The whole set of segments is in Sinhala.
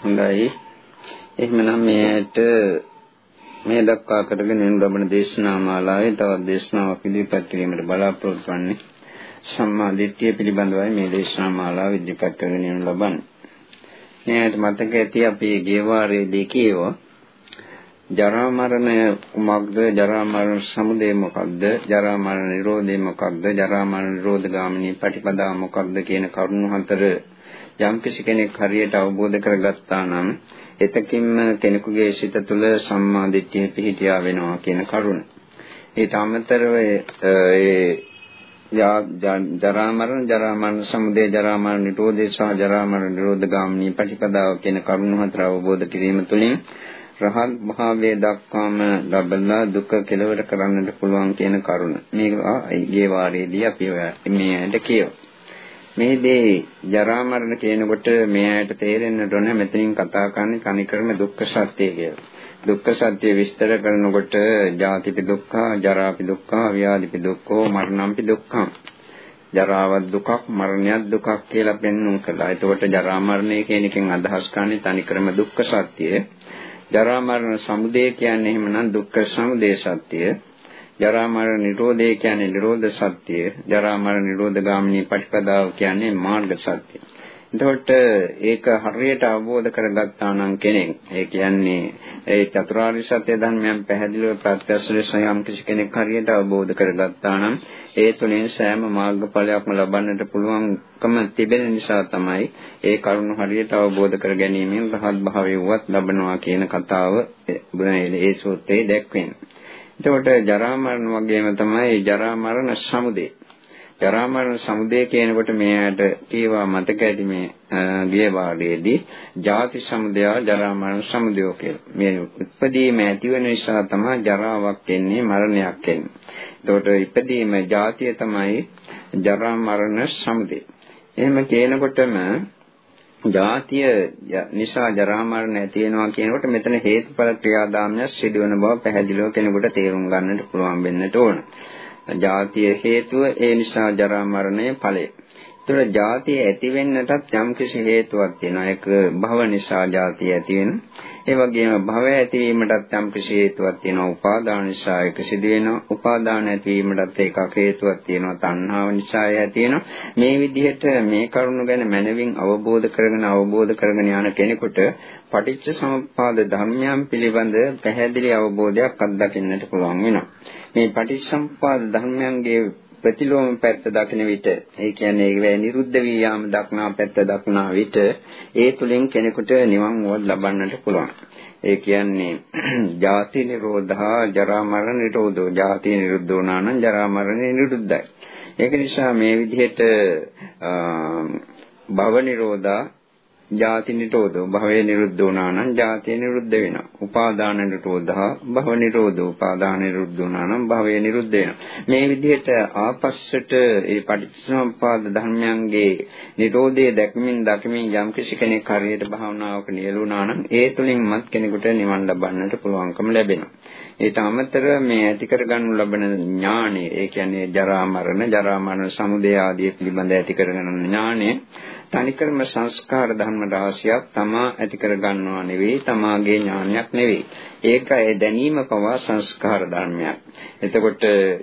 හොඳයි. එහෙමනම් මේට මේ දක්වා කරගෙන යන ලබන දේශනා මාලාවේ තවත් දේශනාවක් ඉදිරිපත් කිරීමට බලාපොරොත්තු වෙන්නේ සම්මා දිට්ඨිය පිළිබඳවයි මේ දේශනා මාලාව ඉදිරිපත් කරගෙන යන ලබන්නේ. මේකට මතක ඇති අපි ගිය වාරයේදී කියවා ජරා මරණය කුමක්ද ජරා මරණ සමුදය මොකක්ද ජරා මරණ නිරෝධය මොකක්ද ජරා මරණ නිරෝධ ගාමිනී ප්‍රතිපදා මොකක්ද කියන කරුණු හතර යම්කිසි කෙනෙක් හරියට අවබෝධ කරගත්තා නම් එතකින්ම කෙනෙකුගේ සිත තුළ සම්මා දිට්ඨිය පිහිටියා වෙනවා කියන කරුණ. ඊට අමතරව ඒ ජරා මරණ ජරා මරණ සමුදය ජරා මරණ නිරෝධය සහ ජරා මරණ නිරෝධ ගාමිනී ප්‍රතිපදාව කියන කරුණු හතර අවබෝධ කිරීම තුළින් රහත් භාවයේ දක්වාම ලබලා දුක කෙලවර කරන්නට පුළුවන් කියන කරුණ. මේක ඊගේ වාරයේදී අපි මේ ඇයිද කියව. මේදී ජරා මරණ කියනකොට මේ ඇයිට තේරෙන්නට ඕනේ මෙතනින් කතා කරන්නේ කනිකරම දුක්ඛ සත්‍ය කියලා. දුක්ඛ සත්‍ය විස්තර කරනකොට ජාතිපි දුක්ඛ, ජරාපි දුක්ඛ, ව්‍යාධිපි දුක්ඛ, මරණම්පි දුක්ඛ. ජරාවත් දුකක්, මරණයත් දුකක් කියලා පෙන්වුම් කළා. එතකොට ජරා මරණය කියන එකෙන් අදහස් කරන්නේ තනිකරම දුක්ඛ සත්‍යය. ජරා මරණ සමුදය කියන්නේ එහෙමනම් දුක්ඛ සමුදය සත්‍යය. ජරා මරණ නිරෝධය කියන්නේ නිරෝධ සත්‍යය. ජරා මරණ නිරෝධ ගාමිනී පටිපදාව කියන්නේ මාර්ග සත්‍යය. එතකොට ඒක හරියට අවබෝධ කරගත්තා නම් කෙනෙක් ඒ කියන්නේ ඒ චතුරාර්ය සත්‍ය ධර්මයන් පැහැදිලිව ප්‍රත්‍යක්ෂ ලෙස යම් කිසි කෙනෙක් හරියට අවබෝධ කරගත්තා නම් ඒ තුලින් සෑම මාර්ගඵලයක්ම ලබන්නට පුළුවන්කම තිබෙන නිසා තමයි ඒ කරුණ හරියට අවබෝධ කර ගැනීමෙන් රහත් භාවයවත් ලබනවා කියන කතාව ඒ සූත්‍රයේ දැක්වෙන්නේ. එතකොට ජරා මරණ වගේම තමයි ජරා මරණ සමුදය ජරා මරණ සමුදය කියනකොට මෙයාට කීවා මතක ඇති මේ ගිය වාරයේදී ජාති සමුදය ජරා මරණ සමුදය කියලා. මේ උපදීම ඇති වෙන නිසා තමයි ජරාවක් එන්නේ මරණයක් එන්නේ. ඒකට ඉපදීම ජාතිය තමයි ජරා මරණ සමුදය. එහෙම කියනකොටම ජාතිය නිසා ජරා මරණ ඇති වෙනවා කියනකොට මෙතන හේතුඵල ක්‍රියාදාමය සිදුවන බව පැහැදිලිව කෙනෙකුට තේරුම් ගන්නට පුළුවන් වෙන්නට ඕන. ජාතිය හේතුව ඒ නිසා ජරා මරණය ඵලය. ඒතර ජාතිය ඇති වෙන්නටත් යම් කිසි හේතුවක් තියෙනවා. ඒක භව නිසා ජාතිය ඇති වෙනවා. ඒ වගේම භවය ඇතිවීමටත් යම් කිසි හේතුවක් තියෙනවා. උපාදාන නිසා ඒක සිදු වෙනවා. උපාදාන ඇතිවීමටත් ඒකක් හේතුවක් තියෙනවා. තණ්හාව නිසා ඇති වෙනවා. මේ විදිහට මේ කරුණු ගැන මනවින් අවබෝධ කරගෙන අවබෝධ කරගෙන යන කෙනෙකුට පටිච්ච සමුප්පාද ධර්මයන් පිළිබඳ පැහැදිලි අවබෝධයක් අත්දකින්නට පුළුවන් වෙනවා. මේ පටිච්චසමුප්පාද ධර්මයන්ගේ ප්‍රතිලෝම පැත්ත දකින විට ඒ කියන්නේ ඒ නිරුද්ධ වී යාම දක්නා පැත්ත දක්නා විට ඒ තුලින් කෙනෙකුට නිවන් වුවත් ලබන්නට පුළුවන්. ඒ කියන්නේ ජාති නිරෝධා ජරා මරණ නිරෝධෝ ජාති නිරුද්ධ වුණා නම් ජරා මරණය නිරුද්ධයි. ඒක නිසා මේ විදිහට භව නිරෝධා ජාති නිරෝධෝ භවය නිරුද්ධ වුණා නම් ජාතිය නිරුද්ධ වෙනවා. උපාදාන නිරෝධා භව නිරෝධෝ උපාදාන නිරුද්ධ වුණා නම් භවය නිරුද්ධ වෙනවා. මේ විදිහට ආපස්සට ඒ පටිච්චසමුප්පාද ධර්මයන්ගේ නිරෝධය දැකමින් දකිමින් යම් කිසි කෙනෙක් හරියට භාවනාවක නියලුණා නම් ඒ තුලින්මත් කෙනෙකුට නිවන් ලබන්නට පුළුවන්කම ලැබෙනවා. ඊට අමතරව මේ ඇති කරගනු ලබන ඥානය ඒ කියන්නේ ජරා මරණ ජරා මරණ සමුදය ආදී පිළිබඳ ඇති කරගන්න ඥානය තනිකරම සංස්කාර ධර්ම රාශියක් තමා ඇති කරගන්නවා නෙවෙයි තමාගේ ඥානයක් නෙවෙයි. ඒක ඒ දැනීම පවා සංස්කාර ධර්මයක්. එතකොට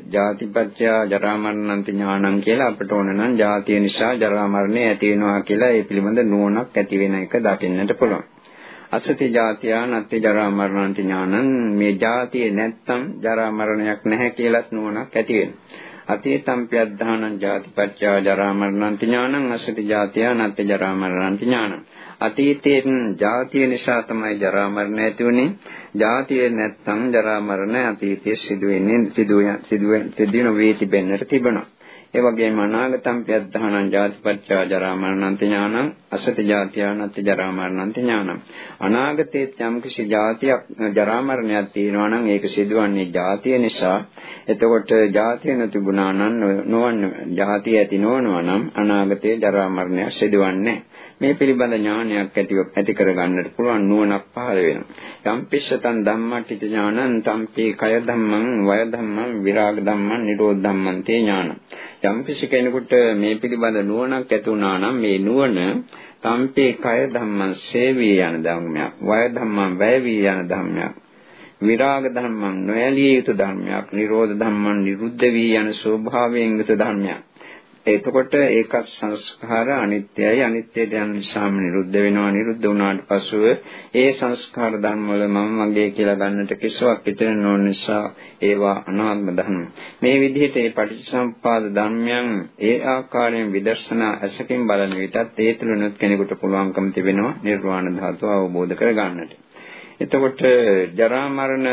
ජාතිපත්‍ය ජරා මරණන්ති ඥානං කියලා අපට ඕන නම් ජාතිය නිසා ජරා මරණය ඇති වෙනවා කියලා ඒ පිළිබඳ නුවණක් ඇති වෙන එක දකින්නට පුළුවන්. අසති ජාතියා නත්ති ජරා මරණන්ති ඥානං මේ ජාතිය නැත්තම් ජරා මරණයක් නැහැ කියලාත් නුවණක් ඇති වෙනවා. අතීතම් ප්‍රයද්ධානං ජාතිපච්චා ජරා මරණන්ති ඥානං අසති ජාතියා නත්ති ජරා මරණන්ති ඥානං. අතීතයෙන් ජාතිය නිසා තමයි ජරා මරණ ඇති වුනේ. ජාතිය නැත්තම් ජරා මරණ අතීතයේ සිදු වෙන්නේ සිදු සිදු සිදු නොවේ තිබෙන්නට තිබෙනවා. ඒ වගේම අනාගතම් ප්‍රයද්ධානං ජාතිපච්චා ජරා මරණන්ති ඥානං අසත ජාතියානත්ති ජරා මරණන්ති ඥානං. අනාගතයේ යම් කිසි ජාතියක් ජරා මරණයක් තියෙනවා නම් ඒක සිදුවන්නේ ජාතිය නිසා. එතකොට ජාතිය නැතිුණා නම් නොවන්න ජාතිය ඇති නොවනවා නම් අනාගතයේ ජරා මරණයක් සිදුවන්නේ මේ පිළිබඳ ඥානයක් ඇතිව ඇති කරගන්නට පුළුවන් නුවණක් පහළ වෙනවා. යම් පිස්සතන් ධම්මට්ඨිත ඥානං තම්පි කය ධම්මං වය ධම්මං විරාග ධම්මං නිරෝධ ධම්මං තේ ඥානං. යම්කිසි කෙනෙකුට මේ පිළිබඳ නුවණක් ඇති වුණා නම් මේ නුවණ තම්පේ කය ධම්මං සේවී යන ධර්මයක් වය ධම්මං වැය වී යන ධර්මයක් විරාග ධර්මං නොයලිය යුතු ධර්මයක් නිරෝධ ධර්මං නිරුද්ධ වී යන ස්වභාවයෙන් යුතු ධර්මයක්. එතකොට ඒකත් සංස්කාර අනිත්‍යයි. අනිත්‍යයට යන නිසාම නිරුද්ධ වෙනවා. නිරුද්ධ වුණාට පසුව ඒ සංස්කාර ධර්ම වල මම මගේ කියලා ගන්නට කිසිවක් ඉතිර නොවන නිසා ඒවා අනාත්ම ධර්ම. මේ විදිහට මේ පටිච්චසමුපාද ධර්මයන් ඒ ආකාරයෙන් විදර්ශනා ඇසකින් බලන විටත් ඒ තුලනොත් කෙනෙකුට පුළුවන්කම තිබෙනවා නිර්වාණ ධාතුව අවබෝධ කර ගන්නට එතකොට ජරා මරණ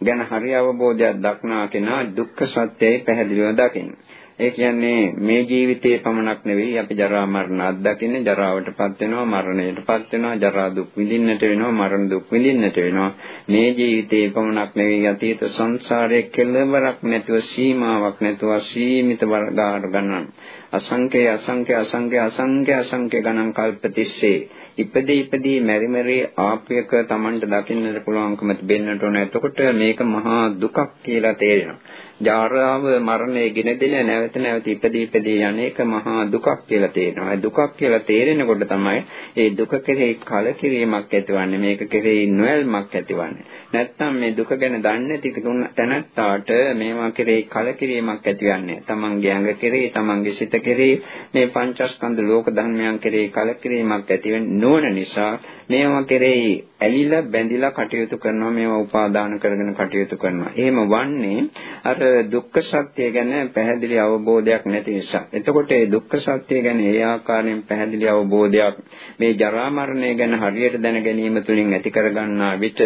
ගැන හරි අවබෝධයක් දක්නා කෙනා දුක්ඛ සත්‍යය පැහැදිලිව දකිනවා. ඒ කියන්නේ මේ ජීවිතයේ පමණක් නෙවෙයි අපි ජරා මරණ අත්දකින්නේ. ජරාවටපත් වෙනවා මරණයටපත් වෙනවා ජරා දුක් විඳින්නට වෙනවා මරණ දුක් විඳින්නට වෙනවා. මේ ජීවිතයේ පමණක් නෙවෙයි අතීත සංසාරයේ කෙලවරක් නැතුව සීමාවක් නැතුව සීමිත වර්ගාර ගණන්. අසංඛ්‍ය අසංඛ්‍ය අසංඛ්‍ය අසංඛ්‍ය අසංඛ්‍ය ගණන් කල්ප තිස්සේ ඉපදී ඉපදී මෙරි මෙරි ආපයක Tamanට දකින්නට පුළුවන්කම තිබෙන්නට ඕන. එතකොට මේක මහා දුකක් කියලා තේරෙනවා. ජාරාව මරණය ගෙනදෙන නැවත නැවත ඉපදී ඉපදී යන්නේක මහා දුකක් කියලා තේරෙනවා. ඒ දුකක් කියලා තේරෙනකොට තමයි ඒ දුක කෙරෙහි කලකිරීමක් ඇතිවන්නේ. මේක කෙරෙහි නොයල්මක් ඇතිවන්නේ. නැත්තම් මේ දුක ගැන දන්නේ නැති තැනත්තාට මේවා කෙරෙහි කලකිරීමක් ඇතිවන්නේ. තමන්ගේ ඇඟ කෙරෙහි, තමන්ගේ සිත කෙරෙහි මේ පංචස්කන්ධ ලෝක ධර්මයන් කෙරෙහි කලකිරීමක් ඇති නොවන නිසා මේවා කෙරෙහි ඇලිලා බැඳිලා කටයුතු කරනවා මේවා උපාදාන කරගෙන කටයුතු කරනවා. එහෙම වන්නේ අර දුක්ඛ සත්‍ය ගැන පැහැදිලි අවබෝධයක් නැති නිසා. එතකොට මේ දුක්ඛ සත්‍ය ගැන ඒ ආකාරයෙන් පැහැදිලි අවබෝධයක් මේ ජරා මරණය ගැන හරියට දැන ගැනීම තුළින් ඇති කරගන්නා විට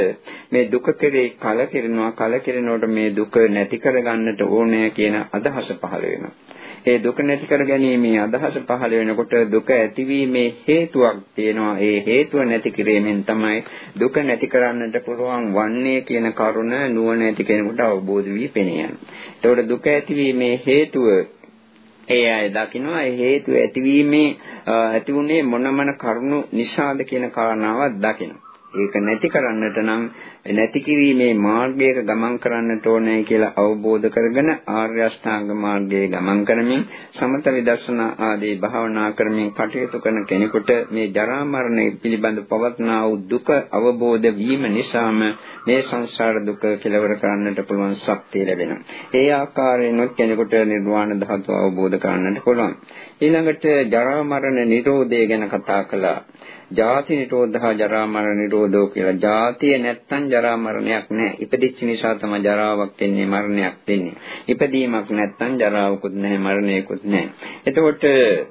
මේ දුක කෙරේ කලකිරෙනවා කලකිරෙනකොට මේ දුක නැති කරගන්නට ඕනෑ කියන අදහස පහළ වෙනවා. ඒ දුක නැති කර ගැනීමේ අදහස පහළ වෙනකොට දුක ඇතිවීමේ හේතුවක් තියෙනවා. ඒ හේතුව නැති කිරීමෙන් තමයි දුක නැති කරන්නට පුළුවන් වන්නේ කියන කරුණ නුවණ ඇති කෙනෙකුට අවබෝධ වී පෙනියන. එතකොට දුක ඇතිවීමේ හේතුව ඒ අය දකිනවා ඒ හේතුව ඇතිවීමේ ඇති වුනේ මොන මොන කරුණු නිසාද කියන කාරණාවක් දකිනවා. ඒක නැති කරන්නට නම් නැති කිරීමේ මාර්ගයක ගමන් කරන්නට ඕනේ කියලා අවබෝධ කරගෙන ආර්ය අෂ්ටාංග මාර්ගයේ ගමන් කරමින් සමත විදර්ශනා ආදී භාවනා කරමින් කටයුතු කරන කෙනෙකුට මේ ජරා මරණ පිළිබඳ පවත්නා වූ දුක අවබෝධ වීම නිසාම මේ සංසාර දුක කෙලවර කරන්නට පුළුවන් ශක්තිය ලැබෙනවා. ඒ ආකාරයෙන් කෙනෙකුට නිර්වාණ ධාතුව අවබෝධ කරගන්නට පුළුවන්. ඊළඟට ජරා මරණ නිරෝධය ගැන කතා කළා. ජාති නිරෝධා ජරා මරණ නිරෝධෝ කියලා. ජාතිය නැත්තම් ජරා මරණයක් නැහැ. ඉපදිච්ච නිසා තමයි ජරාවක් එන්නේ මරණයක් දෙන්නේ. ඉපදීමක් නැත්තම් ජරාවකුත් නැහැ මරණයකුත් නැහැ. එතකොට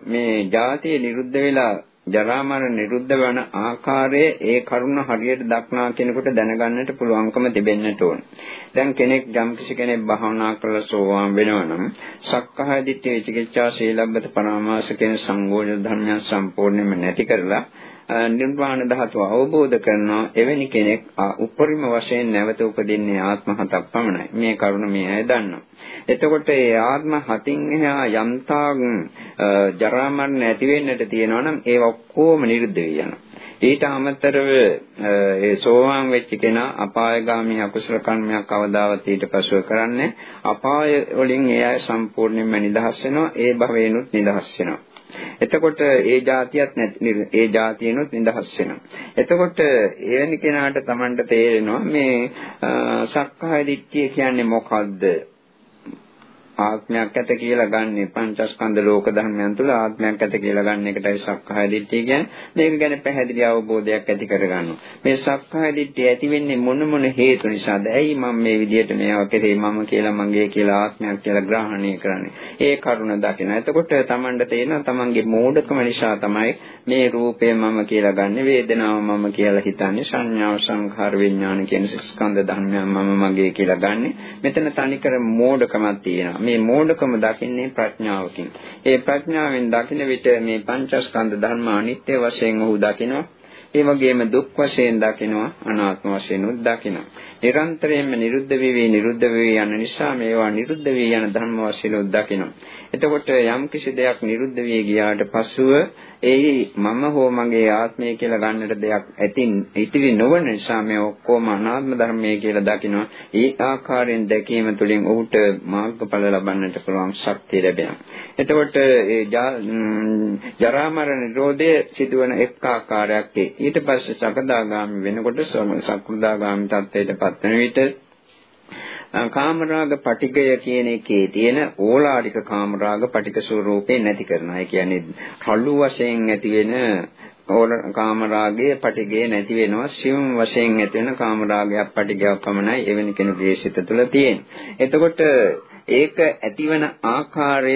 මේ ජාතිය නිරුද්ධ වෙලා ජරා මරණ නිරුද්ධ වන ආකාරයේ ඒ කරුණ හරියට දක්නා කෙනෙකුට දැනගන්නට පුළුවන්කම තිබෙන්නට ඕන. දැන් කෙනෙක් යම්කිසි කෙනෙක් භාවනා කරලා සෝවාන් වෙනවා නම් සක්කාය දිට්ඨි විචිකිච්ඡා සීලබ්බත පරාමාස කියන සංගෝධ ධර්මයන් සම්පූර්ණයෙන්ම නැති කරලා නිර්වාණ ධාතුව අවබෝධ කරනවා එවැනි කෙනෙක් උපරිම වශයෙන් නැවත උපදින්නේ ආත්ම හතක් පමණයි. මේ කරුණ මේ අය දන්නවා. එතකොට මේ ආත්ම හතින් එහා යම්තාක් ජරා මරණ ඇති වෙන්නට තියෙනවා නම් ඒ ඔක්කොම නිරුද්ධ වෙනවා. ඊට අමතරව ඒ සෝවාන් වෙච්ච කෙනා අපායগামী අකුසල කර්මයක් කවදාවත් ඊට පසුව කරන්නේ අපාය වලින් ඒ අය සම්පූර්ණයෙන්ම නිදහස් වෙනවා ඒ භවේනුත් නිදහස් වෙනවා එතකොට ඒ જાතියත් නැති ඒ જાතියනොත් නිදහස් වෙනවා. එතකොට එවැනි කෙනාට Tamanට තේරෙනවා මේ සක්කාය දිට්ඨිය කියන්නේ මොකද්ද? ආත්මයක් ඇත කියලා ගන්න පංචස්කන්ධ ලෝක ධර්මයන් තුළ ආත්මයක් ඇත කියලා ගන්න එකටයි සක්කාය දිට්ඨිය කියන්නේ. මේක ගැන පැහැදිලි අවබෝධයක් ඇති කරගන්නවා. මේ සක්කාය දිට්ඨිය ඇති වෙන්නේ මොන මොන හේතු නිසාද? ඇයි මම මේ විදිහට මේවා කෙරේ මම කියලා මගේ කියලා ආත්මයක් කියලා ග්‍රහණය කරන්නේ? ඒ කරුණ දකින. එතකොට Tamanට තේරෙනවා Tamanගේ මෝඩකම නිසා තමයි මේ රූපය මම කියලා ගන්නෙ, වේදනාව මම කියලා හිතන්නේ, සංඥාව සංඛාර විඥාන කියන ස්කන්ධ ධර්මයන් මම මගේ කියලා ගන්නෙ. මෙතන තනිකර මෝඩකමක් තියෙනවා. මේ මෝඩකම දකින්නේ ප්‍රඥාවකින්. ඒ ප්‍රඥාවෙන් දකින විට මේ පංචස්කන්ධ ධර්ම අනිත්‍ය වශයෙන් ඔහු දකිනවා. ඒ වගේම දුක් වශයෙන් දකිනවා අනාත්ම වශයෙන් උත් දකිනවා. නිරන්තරයෙන්ම නිරුද්ධ වෙවි නිරුද්ධ වෙවි යන නිසා මේවා නිරුද්ධ වී යන ධර්ම වශයෙන් උත් දකිනවා. එතකොට යම් කිසි දෙයක් නිරුද්ධ වී ගියාට පසුව ඒ මම හෝ මගේ ආත්මය කියලා ගන්නට දෙයක් ඇතින් ඉතිරි නොවන නිසා මේ ඔක්කොම අනාත්ම ධර්මයේ කියලා දකිනවා. ඒ ආකාරයෙන් දැකීම තුළින් ඔහුට මාර්ගඵල ලබන්නට පුළුවන් ශක්තිය ලැබෙනවා. එතකොට ඒ ජරා මරණ නිරෝධය සිදුවන එක් ආකාරයක් ඊට පස්සේ සකදාගාමි වෙනකොට සකෘදාගාමි තත්ත්වයට පත්වන විට කාමරාග පටිගය කියන එකේ තියෙන ඕලාරික කාමරාග පටික ස්වરૂපේ නැති කරනවා. ඒ කියන්නේ රළු වශයෙන් ඇති වෙන ඕල කාමරාගයේ පටිගය නැති වෙනවා. සියුම් වශයෙන් ඇති වෙන කාමරාගයක් පටිගයක් පමණයි එවැනි කෙනෙකුගේ සිත තුළ තියෙන්නේ. එතකොට ඒක ඇතිවන ආකාරය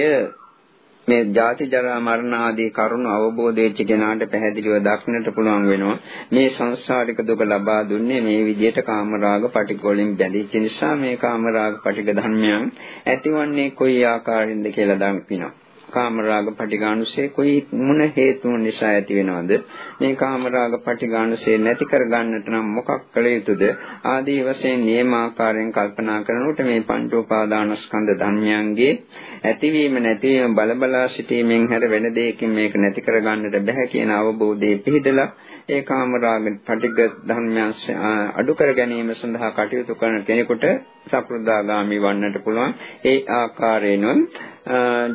මේ ජාති ජරා මරණ ආදී කරුණු අවබෝධ වෙච්ච කෙනාට පැහැදිලිව දක්නට පුළුවන් වෙනවා. මේ සංසාරික දුක ලබා දුන්නේ මේ විදිහට කාමරාග පටික වලින් බැඳිච්ච නිසා මේ කාමරාග පටික ධර්මයන් ඇතිවන්නේ කොයි ආකාරින්ද කියලා දක්වනවා කාමරාග පටිඝානුසය කොයි මොන හේතුන් නිසා ඇති වෙනවද? මේ කාමරාග පටිඝානුසය නැති කර ගන්නට නම් මොකක් කළ යුතුද? ආදී වශයෙන් නියමාකාරයෙන් කල්පනා කරනකොට මේ පංච උපාදානස්කන්ධ ධර්මයන්ගේ ඇතිවීම නැතිවීම බලබලා සිටීමෙන් හැර වෙන දෙයකින් මේක නැති කර ගන්නට බෑ කියන අවබෝධයේ පිහිටලා ඒ කාමරාග පටිඝ ධර්මයන් අඩු කර ගැනීම සඳහා කටයුතු කරන කෙනෙකුට සකෘදාගාමි වන්නට පුළුවන්. ඒ ආකාරයෙන්ම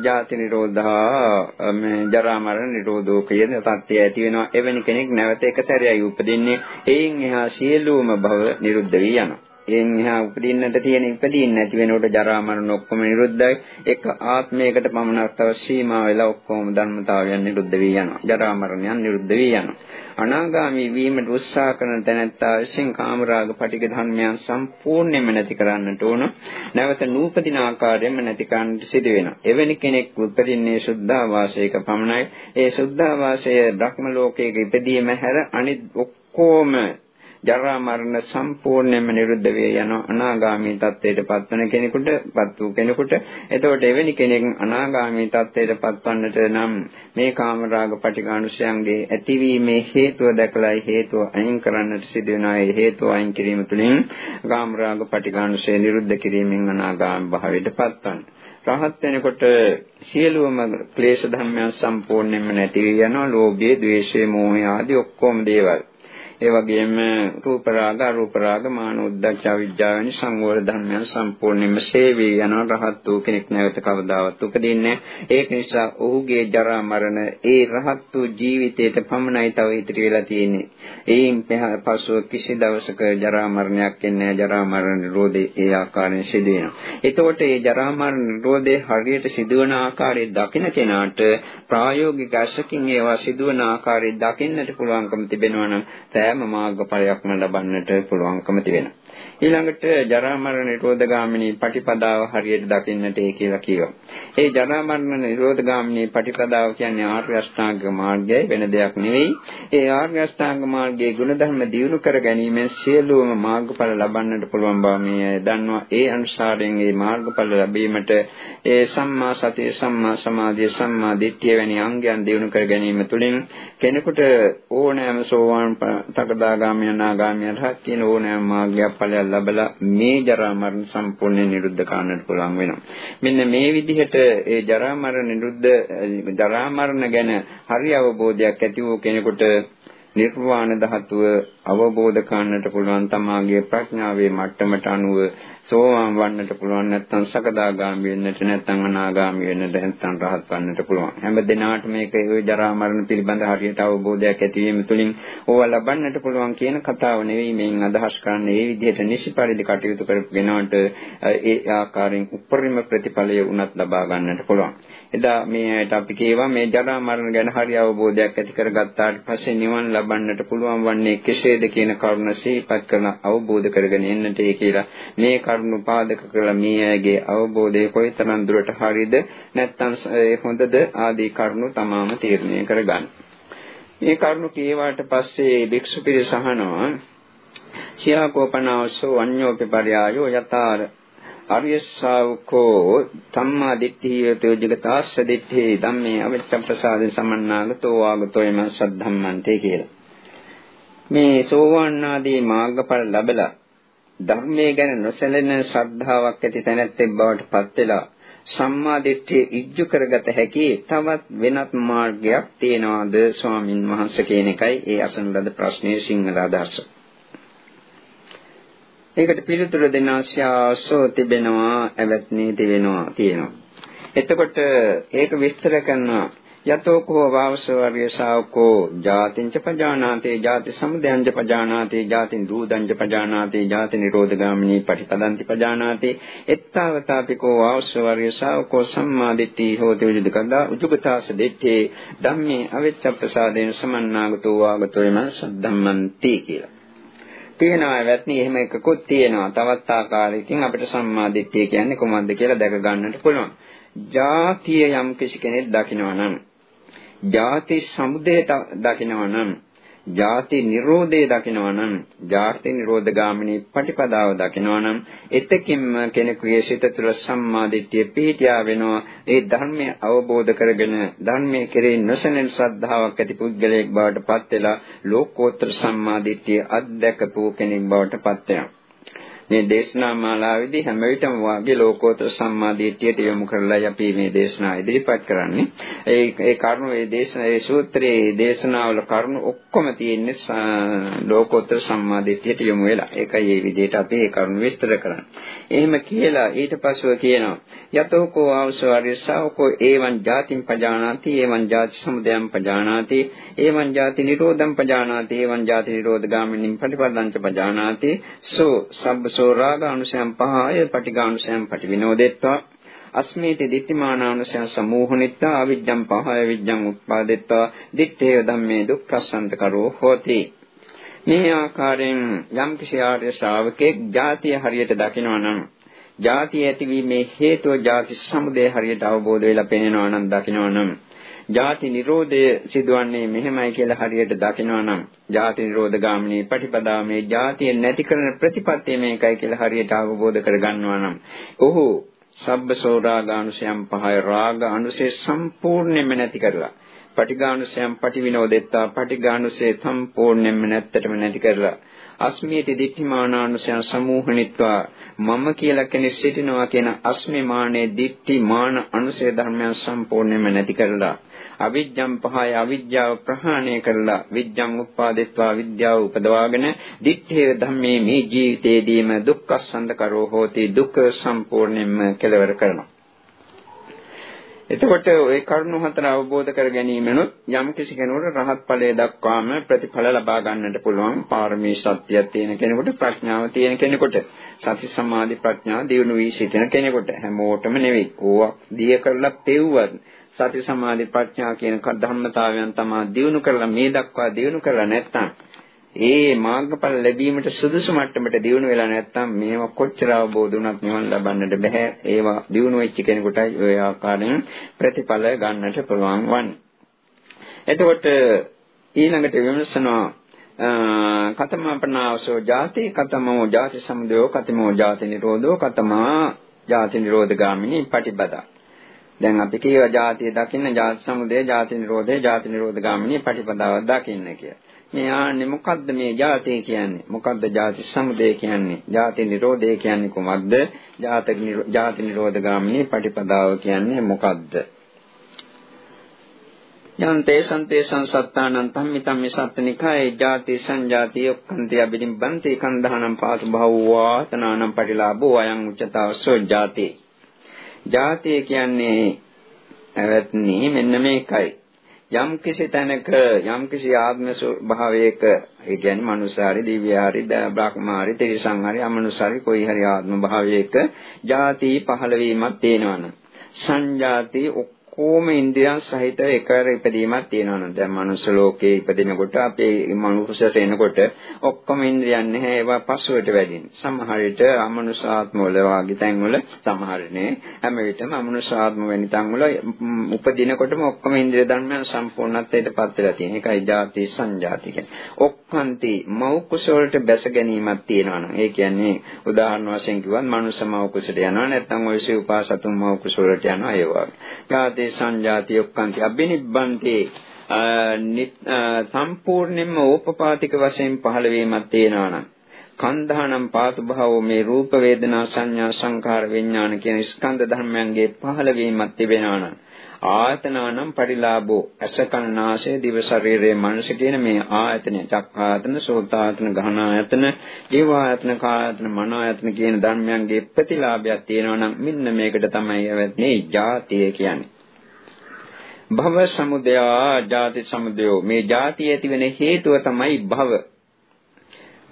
ජාති නිරෝධා මේ ජරා මරණ නිරෝධෝ කියන තත්ත්වය ඇති වෙනවා. එවැනි කෙනෙක් නැවත එක සැරයයි උපදින්නේ. එයින් එහා සියලුම භව නිරුද්ධ වී යනවා. එයින් එහා උපදින්නට තියෙන ඉපදීන් නැති වෙනකොට ජරා මරණ ඔක්කොම නිරුද්ධයි. එක ආත්මයකට පමණක් තව සීමා වෙලා ඔක්කොම ධර්මතාවයන් නිරුද්ධ වී යනවා. ජරා මරණයන් නිරුද්ධ වී යනවා. අනාගාමී වීමට උත්සාහ කරන තැනැත්තා විසින් කාමරාග පටික ධර්මයන් සම්පූර්ණයෙන්ම නැති කරන්නට ඕන. නැවත නූපදින ආකාරයෙන්ම නැති කරන්නට සිදු වෙනවා. එවැනි කෙනෙක් උපදින්නේ සුද්ධාවාසයක පමණයි. ඒ සුද්ධාවාසය බ්‍රහ්ම ලෝකයක ඉපදීම හැර අනිත් ඔක්කොම ජරා මරණ සම්පූර්ණයෙන්ම නිරුද්ධ වේ යන අනාගාමී තත්ත්වයට පත්වන කෙනෙකුට පත් වූ කෙනෙකුට එතකොට එවැනි කෙනෙක් අනාගාමී තත්ත්වයට පත්වන්නට නම් මේ කාමරාග පටිඝානුසයන්ගේ ඇතිවීමේ හේතුව දැකලායි හේතුව අයින් කරන්නට සිදුවන ඒ හේතුව අයින් කිරීම තුළින් කාමරාග පටිඝානුසය නිරුද්ධ කිරීමෙන් අනාගාමී භාවයට පත්වන්නේ රහත් වෙනකොට සියලුම ක්ලේශ ධර්මයන් සම්පූර්ණයෙන්ම නැති වෙනවා. ලෝභය, ද්වේෂය, මෝහය ආදී ඔක්කොම දේවල්. ඒ වගේම රූප රාග අරූප රාග මාන උද්දච්ච අවිජ්ජා වැනි සංවර ධර්මයන් සම්පූර්ණයෙන්ම ශේවී යන රහත් වූ කෙනෙක් නැවත කවදාවත් උපදින්නේ ඒක නිසා ඔහුගේ ජරා මරණ ඒ රහත් වූ ජීවිතයට පමණයි තව ඉතිරි වෙලා තියෙන්නේ. ඒයින් පසුව කිසි දවසක ජරා මරණයක් එන්නේ ජරා මරණ නිරෝධේ ඒ ආකාරයෙන් සිදු වෙනවා. එතකොට මේ ජරා මරණ නිරෝධේ හරියට සිදුවන ආකාරය දකින කෙනාට ප්‍රායෝගික අශකින් ඒවා සිදුවන ආකාරය දකින්නට පුළුවන්කම තිබෙනවා නම් සෑම මාර්ගඵලයක්ම ලබන්නට පුළුවන්කම තිබෙනවා. ඊළඟට ජරා මරණ නිරෝධගාමිනී පටිපදාව හරියට දකින්නට ඒ කියලා කියනවා. ඒ ජරා මරණ නිරෝධගාමිනී පටිපදාව කියන්නේ ආර්ය අෂ්ටාංග මාර්ගයයි වෙන දෙයක් නෙවෙයි. ඒ ආර්ය අෂ්ටාංග මාර්ගයේ ගුණධර්ම දියුණු කර ගැනීමෙන් සියලුම මාර්ගඵල ලබන්නට පුළුවන් බව මේ දන්නවා. ඒ අනුසාරයෙන් මේ මාර්ගඵල ලැබීමට ඒ සම්මා සතිය, සම්මා සමාධිය, සම්මා දිට්ඨිය වැනි අංගයන් දියුණු කර ගැනීම තුළින් කෙනෙකුට ඕනෑම සෝවාන් තකදාගාමී අනාගාමී රහත් කියන ඕනෑම මාර්ගයක් ඵලයක් ලැබලා මේ ජරා මරණ සම්පූර්ණයෙන් නිරුද්ධ කරන්නට පුළුවන් වෙනවා. මෙන්න මේ විදිහට ඒ ජරා මරණ නිරුද්ධ ජරා මරණ ගැන හරි අවබෝධයක් ඇති වූ කෙනෙකුට නිර්වාණ ධාතුව අවබෝධ කරන්නට පුළුවන් තමාගේ ප්‍රඥාවේ මට්ටමට අනුව සෝවාන් වන්නට පුළුවන් නැත්නම් සකදාගාමි වෙන්නට නැත්නම් අනාගාමි වෙන්නට නැත්නම් රහත් වන්නට පුළුවන්. හැම දිනාට මේක ඒ ජරා මරණ පිළිබඳ හරියට අවබෝධයක් ඇති වීම තුළින් ඕවා ලබන්නට පුළුවන් කියන කතාව නෙවෙයි මේන් අදහස් කරන්නේ. ඒ විදිහට නිසි පරිදි කටයුතු කරගෙනවට ඒ ආකාරයෙන් උපරිම ප්‍රතිඵලය උනත් ලබා ගන්නට පුළුවන්. එදා මේ ඇයට අපි කියවා මේ ජරා මරණ ගැන හරි අවබෝධයක් ඇති කරගත්තාට පස්සේ නිවන් ලබන්නට පුළුවන් වන්නේ කෙසේද කියන කරුණ සිහිපත් කරන අවබෝධ කරගෙන එන්නට ඒ කියලා මේ කරුණු පාදක කරලා මේ ඇගේ අවබෝධය කොයිතරම් දුරට හරියද නැත්නම් ඒ හොඳද ආදී කරුණු තමාම තීරණය කරගන්න. මේ කරුණු කියවාට පස්සේ භික්ෂු පිරිස අහනවා සියාකෝපනාවසෝ අඤ්ඤෝපි පරයායෝ යතාර ආර්ය ශ්‍රාවකෝ ධම්මා දිට්ඨියතෝ ජගතාස්ස දිට්ඨි ධම්මේ අවිච්ඡ ප්‍රසාද සමන්නාගතෝ ආගතෝ යම සද්ධම්මන්තේ කියලා. මේ සෝවාන් ආදී මාර්ගඵල ලැබලා ධර්මයේ ගැන නොසැලෙන ශ්‍රද්ධාවක් ඇති තැනැත්තෙක් බවට පත් වෙලා සම්මා දිට්ඨිය ඉජ්ජු කරගත හැකි තවත් වෙනත් මාර්ගයක් තියනවාද ස්වාමින් වහන්සේ කියන එකයි ඒ අසන ලද ප්‍රශ්නයේ සිංහල අදහස. ඒකට පිළිතුරු දෙන ආශ්‍යාසෝ තිබෙනවා ඇවැත්නී තිබෙනවා තියෙනවා. එතකොට ඒක විස්තර කරනවා යතෝ කෝ වාවසවර්ය ශාවකෝ ජාතිංච පජානාති ජාති සමුදයංච පජානාති ජාතින් දූදංච පජානාති ජාති නිරෝධගාමිනී පටිපදන්ති පජානාති එත්තාවතාපිකෝ වාවසවර්ය ශාවකෝ සම්මාදිට්ඨි හෝති උජුදකදා උජුගතාස දෙත්තේ ධම්මේ අවිච්ඡප්පසාදේන සමන්නාගතෝ වාගතෝ යම සද්ධම්මන්ති කියලා තියෙනවා වැත්නි එහෙම එකකුත් තියෙනවා තවත් ආකාරයකින් අපිට සම්මාදිට්ඨිය කියන්නේ කොහොමද කියලා දැක ගන්නට පුළුවන්. ජාතිය යම් කිසි කෙනෙක් දකිනවා නම් ජාති සමුදය දකිනවා නම් ජාති නිරෝධය දකිනවා නම් ජාති නිරෝධ ගාමිනී පටිපදාව දකිනවා නම් එතකින්ම කෙනෙකුගේ සිත තුළ සම්මාදිට්ඨිය පිහිටියා වෙනවා. ඒ ධර්මය අවබෝධ කරගෙන ධර්මයේ කෙරෙහි නොසැලෙන ශ්‍රද්ධාවක් ඇති පුද්ගලයෙක් බවට පත් වෙලා ලෝකෝත්තර සම්මාදිට්ඨිය අත්දැකපු කෙනෙක් බවට පත් වෙනවා. මේ දේශනා මාලාවේදී හැම විටම වාගේ ලෝකෝත්තර සම්මාදිටියට යොමු කරලා අපි මේ දේශනා ඉදිරිපත් කරන්නේ. ඒ ඒ කරුණු ඒ දේශනා ඒ සූත්‍රයේ දේශනාවල කරුණු ඔක්කොම තියෙන්නේ ලෝකෝත්තර සම්මාදිටියට යොමු වෙලා. ඒකයි මේ විදිහට අපි ඒ කරුණු විස්තර කරන්නේ. එහෙම කියලා ඊට පස්ව කියනවා යතෝකෝ ආවසාරිය ශාවකෝ ඒවං ජාතින් පජානාති ඒවං ජාති සමුදයං පජානාති ඒවං ජාති නිරෝධං පජානාති ඒවං ජාති නිරෝධ ගාමිනීන් පටිපදංච පජානාති සෝ සබ්බ සෝ රාගානුසයන් පහය පටිඝානුසයන් පටිවිනෝදෙත්වා අස්මේති දිට්ඨිමානානුසයන් සමෝහනිත්වා අවිජ්ජං පහය විජ්ජං උත්පාදෙත්වා දිත්තේ ධම්මේ දුක්ඛසන්ත කරෝ හෝති. මේ ආකාරයෙන් යම් කිසි ආර්ය ශ්‍රාවකෙක් ජාතිය හරියට දකිනවා නම් ජාතිය ඇතිවීමේ හේතුව ජාති සමුදය හරියට අවබෝධ වෙලා පෙනෙනවා නම් දකිනවා නම් ජාති නිරෝධය සිදුවන්නේ මෙහෙමයි කියලා හරියට දකිනවා නම් ජාති නිරෝධ ගාමිනී ප්‍රතිපදාව මේ ජාතිය නැති කරන ප්‍රතිපත්තිය මේකයි කියලා හරියට අවබෝධ කරගන්නවා නම් ඔහු සබ්බසෝ රාගානුසයන් පහය රාග අනුසය සම්පූර්ණයෙන්ම නැති කරලා පටිඝානුසයන් පටිවිනෝදෙත්තා පටිඝානුසය සම්පූර්ණයෙන්ම නැත්තටම නැති කරලා අස්මියති දිට්ඨිමානානුසයන් සමූහනිත්වා මම කියලා කෙනෙක් සිටිනවා කියන අස්මිමානේ දිට්ඨි මාන අනුසය ධර්මයන් සම්පූර්ණයෙන්ම නැති කරලා අවිජ්ජම් පහය අවිජ්ජාව ප්‍රහාණය කරලා විජ්ජම් උත්පාදෙත්වා විද්‍යාව උපදවාගෙන දිට්ඨිය ධම්මේ මේ ජීවිතයේදීම දුක්ඛ සඳකරෝ හෝති දුක්ඛ සම්පූර්ණයෙන්ම කෙලවර කරනවා. එතකොට ওই කරුණු හතර අවබෝධ කර ගැනීමනොත් යම් කිසි කෙනෙකුට රහත් ඵලය දක්වාම ප්‍රතිඵල ලබා ගන්නට පුළුවන් පාරමී සත්‍යයක් තියෙන කෙනෙකුට ප්‍රඥාව තියෙන කෙනෙකුට සති සමාධි ප්‍රඥා දියුණු වී සිටින කෙනෙකුට. හැමෝටම නෙවෙයි. ඕවා දිය කරලා පෙව්වත් සති සමාධි ප්‍රඥා කියන ධර්මතාවයන් තමයි දියුණු කරලා මේ දක්වා දියුණු කරලා නැත්නම් ඒ මාර්ගඵල ලැබීමට සුදුසු මට්ටමට දියුණු වෙලා නැත්නම් මේවා කොච්චර අවබෝධ වුණත් නිවන් ලබන්නට බෑ. ඒවා දියුණු වෙච්ච කෙනෙකුටයි ওই ආකාරයෙන් ප්‍රතිඵල ගන්නට පුළුවන් වන්නේ. එතකොට ඊළඟට විමසනවා කතමපනාවසෝ ජාති කතමෝ ජාති සමුදයෝ කතමෝ ජාති නිරෝධෝ කතමා ජාති නිරෝධ ගාමිනී පටිපදා දැන් අපි කියව ජාතිය දකින්න ජාති සමුදය ජාති නිරෝධය ජාති නිරෝධ ගාමිනී පටිපදාව දකින්න කියලා මේ ආන්නේ මොකද්ද මේ ජාතිය කියන්නේ? මොකද්ද ජාති සමුදය කියන්නේ? ජාති නිරෝධය කියන්නේ කොහොමද? ජාතක ජාති නිරෝධ ගාමිනී පටිපදාව කියන්නේ මොකද්ද? යම් තේසං තේසං සත්තානං ධම්මිතම් සත්තනිකායේ ජාති සංජාති ඔක්ඛන්ති අබිනිබ්බන්ති කන්දහනම් පාතු භවවා තනානම් පටිලාභෝ අයං උච්චතාවසෝ ජාති. ජාතිය කියන්නේ ඇවත්නි මෙන්න මේකයි. යම් කිසි තැනක යම් කිසි ආත්ම භාවයක ඒ කියන්නේ මනුස්සාරි දිව්‍යාරි බ්‍රහ්මාරි තිරිසංහරි අමනුස්සාරි කොයි හරි ආත්ම භාවයක ಜಾති පහළ වීමක් තියෙනවනම් සංජාති ඔක්කොම ඉන්ද්‍රියන් සහිත එකවර ඉපදීමක් තියෙනවා නම් දැන් මනුස්ස ලෝකයේ ඉපදිනකොට අපේ මනුස්සයට එනකොට ඔක්කොම ඉන්ද්‍රියන් නැහැ ඒවා පසුවට වැඩින්නේ සමහර විට අමනුෂාත්ම වල වාගේ තැන් වල සමහරනේ හැම විටම අමනුෂාත්ම වෙන තැන් වල උපදිනකොටම ඔක්කොම ඉන්ද්‍රිය ධර්මයන් සම්පූර්ණත්වයට පත් වෙලා තියෙන එකයි ಜಾති සංජාති කියන්නේ ඔක්칸ති මව් කුසවලට බැස ගැනීමක් තියෙනවා නම් ඒ කියන්නේ උදාහරණ වශයෙන් කිව්වොත් මනුස්ස මව් කුසට යනවා නැත්නම් ඔය සිව්පාසතුන් මව් කුසවලට යනවා ඒ වගේ. ජාති සංජාති ඔක්කාන්ති අබිනිබ්බන්ති සම්පූර්ණයෙන්ම ඕපපාතික වශයෙන් පහළ වීමක් තියෙනවා නම් කන්ධානම් පාතු භාවෝ මේ රූප වේදනා සංඥා සංකාර විඥාන කියන ස්කන්ධ ධර්මයන්ගේ පහළ වීමක් තිබෙනවා නම් ආයතනානම් පරිලාභෝ අසකන නාසය දිව ශරීරයේ මනස කියන මේ ආයතන චක්ඛායතන සෝතායතන ගහනායතන ජීවායතන කායතන මනායතන කියන ධර්මයන්ගේ ප්‍රතිලාභයක් තියෙනවා නම් මෙන්න මේකට තමයි යවන්නේ ජාතිය කියන්නේ. භව සමුදය ජාති සමුදය. මේ ජාතිය ඇති වෙන හේතුව තමයි භව.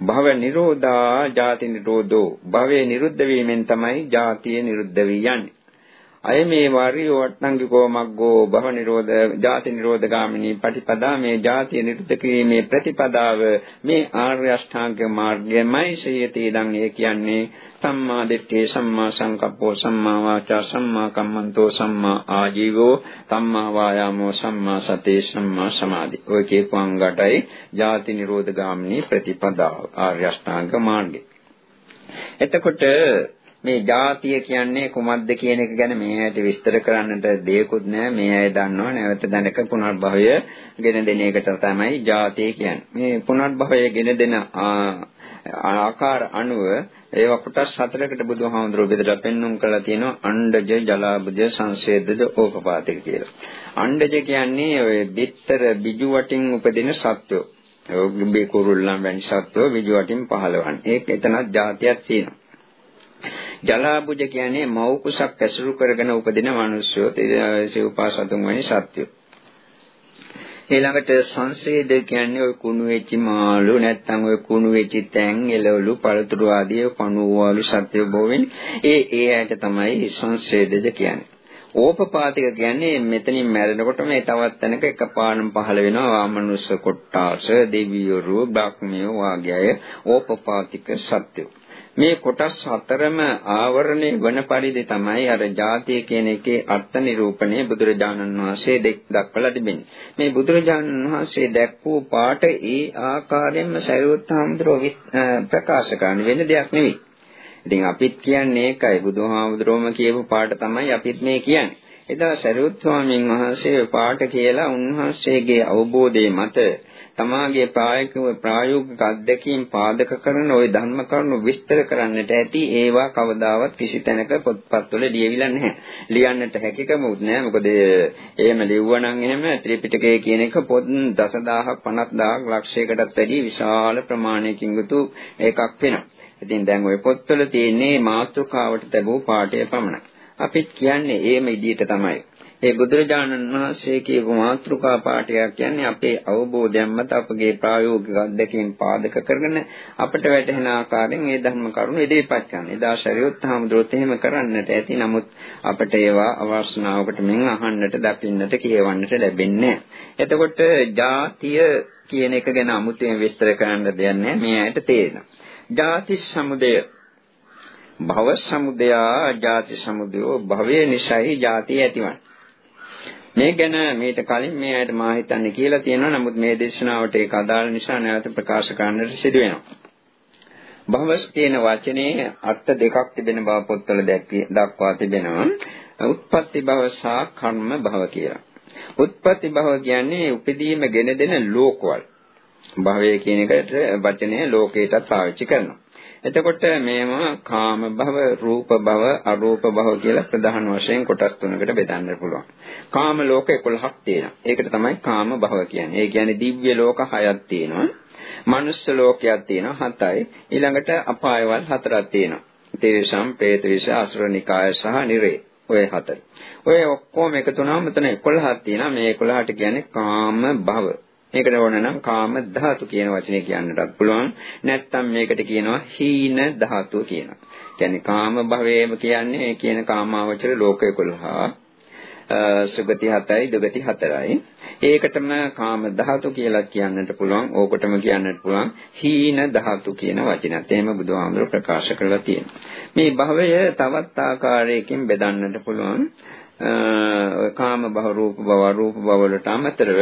භව නිරෝධා ජාති නිරෝධෝ. භවයේ නිරුද්ධ වීමෙන් තමයි ජාතිය නිරුද්ධ වී යන්නේ. අය මේ වාරියෝ අට්ඨංගිකෝ මග්ගෝ භව නිරෝධ ජාති නිරෝධ ගාමිනී පටිපදා මේ ජාතිය නිරුද්ධ කිරීමේ ප්‍රතිපදාව මේ ආර්ය අෂ්ටාංග මාර්ගයමයි සියති. ඉඳන් ඒ කියන්නේ සම්මා දිට්ඨිය සම්මා සංකප්පෝ සම්මා වාචා සම්මා කම්මන්තෝ සම්මා ආජීවෝ සම්මා වායාමෝ සම්මා සතේ සම්මා සමාධි. ඔය කියපුවන් ගටයි ජාති නිරෝධ ගාමිනී ප්‍රතිපදාව ආර්ය අෂ්ටාංග මාර්ගය. එතකොට මේ ජාතිය කියන්නේ කුමක්ද කියන එක ගැන මේ ඇයිට විස්තර කරන්නට දෙයක්වත් නැහැ මේ අය දන්නවා නැවත දැනක පුනර්භවය ගෙන දෙන එකට තමයි ජාතිය කියන්නේ මේ පුනර්භවය ගෙන දෙන ආකාර අනුව ඒවා කොටස් හතරකට බුදුහාමුදුරුවෝ බෙදලා පෙන්눔 කරලා තියෙනවා අණ්ඩජ ජලාබුජ සංසේදජ ඕපපාතික කියලා. අණ්ඩජ කියන්නේ ඔය බිත්තර බිජු වටින් උපදින සත්වෝ. ඔය කුරුල්ලන් වැනි සත්වෝ බිජු වටින් පහළවන්නේ. ඒක එතනක් જાතියක් තියෙනවා. ජලාබුජ කියන්නේ මව් කුසක් ඇසුරු කරගෙන උපදින මිනිස්සුයෝ සිව්පාසතුන් වැනි සත්වයෝ. ඊළඟට සංසේද කියන්නේ ওই කුණු වෙච්ච මාළු නැත්නම් ওই කුණු වෙච්ච තැන් එළවලු පළතුරු ආදී පණුවාලු සත්වයෝ බොවෙන ඒ ඒ ඇයට තමයි සංසේදද කියන්නේ. ඕපපාතික කියන්නේ මෙතනින් මැරෙනකොට මේ තවත් තැනක එකපාරම පහළ වෙනවා වාමනුස්ස කොට්ටාස දෙවියෝ බ්‍රහ්මියෝ වාග්යය ඕපපාතික සත්‍යෝ මේ කොටස් හතරම ආවරණය වන පරිදි තමයි අර ජාතිය කියන එකේ අර්ථ නිරූපණය බුදුරජාණන් වහන්සේ දක්වලා තිබෙන්නේ. මේ බුදුරජාණන් වහන්සේ දැක්වූ පාට ඒ ආකාරයෙන්ම සරියුත් හාමුදුරුව ප්‍රකාශ කරන වෙන දෙයක් නෙවෙයි. ඉතින් අපිත් කියන්නේ ඒකයි බුදුහාමුදුරුවම කියපු පාට තමයි අපිත් මේ කියන්නේ. එදා සරියුත් ස්වාමීන් වහන්සේ පාට කියලා උන්වහන්සේගේ අවබෝධයේ මත තමාගේ ප්‍රායෝගික ප්‍රායෝගික අත්දැකීම් පාදක කරන ওই ධර්ම කරුණු විස්තර කරන්නට ඇති ඒවා කවදාවත් කිසි තැනක පොත්පත්වල ලියවිලා නැහැ. ලියන්නට හැකියකමුත් නැහැ. මොකද එහෙම ලිව්වනම් එහෙම ත්‍රිපිටකය කියන එක පොත් දසදහක් 50000ක් ලක්ෂයකටත් වැඩි විශාල ප්‍රමාණයකින් යුතු එකක් වෙනවා. ඉතින් දැන් ওই පොත්වල තියෙන්නේ මාතෘකාවට ලැබූ පාඩය පමණයි. අපිත් කියන්නේ ඒම ඉදියට තමයි. ඒ බුදුරජාණන් වහන්සේ කියපු මාතෘකා පාඨයක් කියන්නේ අපේ අවබෝධයන් මත අපගේ ප්‍රායෝගික අත්දැකීම් පාදක කරගෙන අපට වැටහෙන ආකාරයෙන් මේ ධර්ම කරුණු ඉදිරිපත් කරන. එදා ශරීරොත් හාමුදුරුවෝත් එහෙම කරන්නට ඇති. නමුත් අපට ඒවා අවස්නාවකට මෙන් අහන්නට, දකින්නට, කියවන්නට ලැබෙන්නේ එතකොට ජාතිය කියන එක ගැන අමුතුවෙන් විස්තර කරන්න දෙයක් නැහැ. මේ ඇයට තේරෙනවා. ජාති සමුදය භව සමුදයා ජාති සමුදයෝ භවයේ නිසයි ජාතිය ඇතිවන්නේ. මේ ගැන මේට කලින් මේ ඇයට මා හිතන්නේ කියලා තියෙනවා. නමුත් මේ දේශනාවට ඒක අදාළ නිසා නැවත ප්‍රකාශ කරන්නට සිදු වෙනවා. භවස් කියන වචනේ අර්ථ දෙකක් තිබෙන බව පොත්වල දක්වා තිබෙනවා. උත්පත්ති භව සහ කර්ම භව කියලා. උත්පත්ති භව කියන්නේ උපදීම ගෙන දෙන ලෝකවල. භවය කියන එකට වචනය ලෝකයටත් පාවිච්චි කරනවා. එතකොට මේවා කාම භව, රූප භව, අරූප භව කියලා ප්‍රධාන වශයෙන් කොටස් තුනකට බෙදන්න පුළුවන්. කාම ලෝක 11ක් තියෙනවා. ඒකට තමයි කාම භව කියන්නේ. ඒ කියන්නේ දිව්‍ය ලෝක 6ක් තියෙනවා. මනුස්ස ලෝකයක් තියෙනවා 7යි. ඊළඟට අපායවල 4ක් තියෙනවා. තේසම්, പ്രേතවිස, අසුරනිකාය සහ නිරේ. ඔය හතර. ඔය ඔක්කොම එකතු වුණාම මෙතන 11ක් තියෙනවා. මේ 11ට කියන්නේ කාම භව. මේකට ඕන නම් කාම ධාතු කියන වචනේ කියන්නටත් පුළුවන්. නැත්නම් මේකට කියනවා හීන ධාතුව කියනවා. කියන්නේ කාම භවයේම කියන්නේ කියන කාමාවචර ලෝක 11. සුගති 7යි දුගති 4යි. ඒකටම කාම ධාතු කියලා කියන්නට පුළුවන්. ඕකටම කියන්නට පුළුවන් හීන ධාතු කියන වචනත්. එහෙම බුදුහාමුදුර ප්‍රකාශ කරලා තියෙනවා. මේ භවය තවත් ආකාරයකින් බෙදන්නට පුළුවන්. කාම භව රූප භව රූප භව වලට අමතරව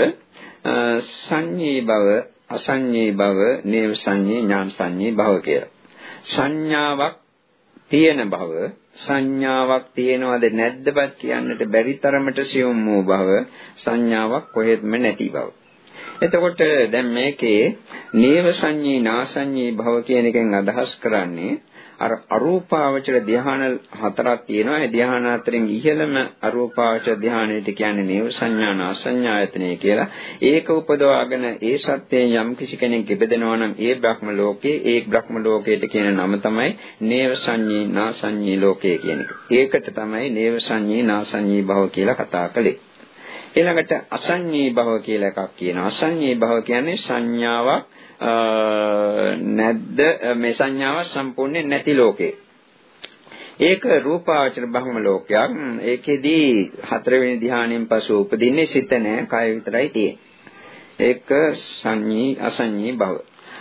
සංඤී භව අසංඤී භව නේව සංඤී ඥාන සංඤී භව කියලා. සංඥාවක් තියෙන බව සංඥාවක් තියෙනවද නැද්දවත් කියන්නට බැරි තරමට සියුම් වූ බව සංඥාවක් කොහෙත්ම නැති බව එතකොට දැන් මේකේ නේව සංඤී නාසඤ්ඤී භව කියන එකෙන් අදහස් කරන්නේ අර අරූපාවචර ධ්‍යාන හතරක් තියෙනවා. ඒ ධ්‍යාන හතරෙන් ඉහළම අරූපාවචර ධ්‍යානයට කියන්නේ නේව සංඥා නාසඤ්ඤායතනෙ කියලා. ඒක උපදවාගෙන ඒ සත්‍යයෙන් යම් කිසි කෙනෙක් ඉපදෙනවා නම් ඒ බ්‍රහ්ම ලෝකේ ඒ බ්‍රහ්ම ලෝකයට කියන නම තමයි නේව සංඤී නාසඤ්ඤී ලෝකය කියන එක. ඒකට තමයි නේව සංඤී නාසඤ්ඤී භව කියලා කතා කළේ. ඊළඟට අසඤ්ඤී භව කියලා එකක් කියනවා. අසඤ්ඤී භව කියන්නේ සංඥාවක් නැද්ද මේ සංඥාව සම්පූර්ණයෙන් නැති ලෝකේ. ඒක රූපාවචර බ්‍රහ්ම ලෝකයක්. ඒකෙදී හතරවෙනි ධ්‍යානයෙන් පසු උපදින්නේ සිත නෑ, කය විතරයි තියෙන්නේ. ඒක සංඤී අසඤ්ඤී භව.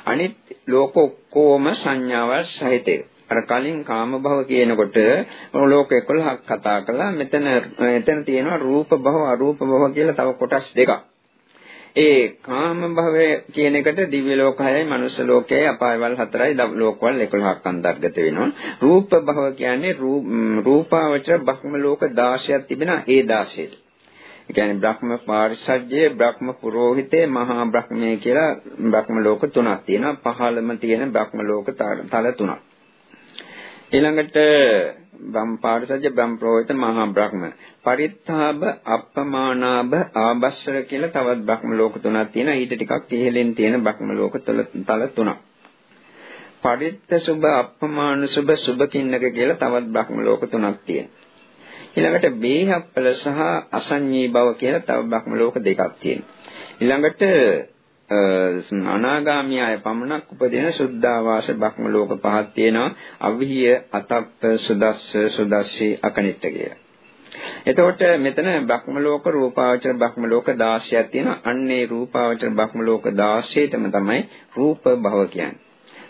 අනිත් ලෝක ඔක්කොම සංඥාවල් සහිතයි. අර කලින් කාම භව කියනකොට ලෝක 11ක් කතා කළා. මෙතන මෙතන තියෙනවා රූප භව, අරූප භව කියලා තව කොටස් දෙකක්. ඒ කාම භවය කියන එකට දිව්‍ය ලෝක 6යි මනුෂ්‍ය ලෝකයයි අපායවල 4යි ලෝකවල 11ක් අන්තර්ගත වෙනවා. රූප භව කියන්නේ රූපාවචර බ්‍රහ්ම ලෝක 16ක් තිබෙනවා ඒ 16ට. ඒ කියන්නේ බ්‍රහ්ම පාරිසජ්ජය, බ්‍රහ්ම පුරෝහිතේ, මහා බ්‍රහ්මයේ කියලා බ්‍රහ්ම ලෝක තුනක් තියෙනවා. පහළම තියෙන බ්‍රහ්ම ලෝක තල තුනක්. ඊළඟට බම් පාරිසජ්‍ය බම් ප්‍රෝහිත මහා බ්‍රහ්ම. පරිත්තාබ අප්පමානාබ ආබස්සර කියලා තවත් බ්‍රහ්ම ලෝක තුනක් තියෙනවා. ඊට ටිකක් ඉහළින් තියෙන බ්‍රහ්ම ලෝක තල තුනක්. පරිත්ත සුබ අප්පමාන සුබ සුබකින්නක කියලා තවත් බ්‍රහ්ම ලෝක තුනක් තියෙනවා. ඊළඟට බේහප්පල සහ අසඤ්ඤී බව කියලා තව බ්‍රහ්ම ලෝක දෙකක් තියෙනවා. ඊළඟට අනාගාමී අය පමණක් උපදින සුද්ධාවාස බ්‍රහ්ම ලෝක පහක් තියෙනවා අවිහිය අතප්ප සුදස්ස සුදස්සී අකනිට්ට කියලා. එතකොට මෙතන බ්‍රහ්ම ලෝක රූපාවචර බ්‍රහ්ම ලෝක 16ක් තියෙනවා. අන්නේ රූපාවචර බ්‍රහ්ම ලෝක 16ටම තමයි රූප භව කියන්නේ.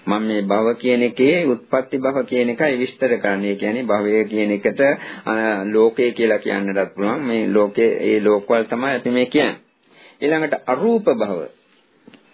මම මේ භව කියන එකේ උත්පත්ති භව කියන එකයි විස්තර කරන්නේ. ඒ කියන්නේ භවය කියන එකට ලෝකය කියලා කියන්නටත් පුළුවන්. මේ ලෝකේ ඒ ලෝකවල තමයි අපි මේ කියන්නේ. ඊළඟට අරූප භව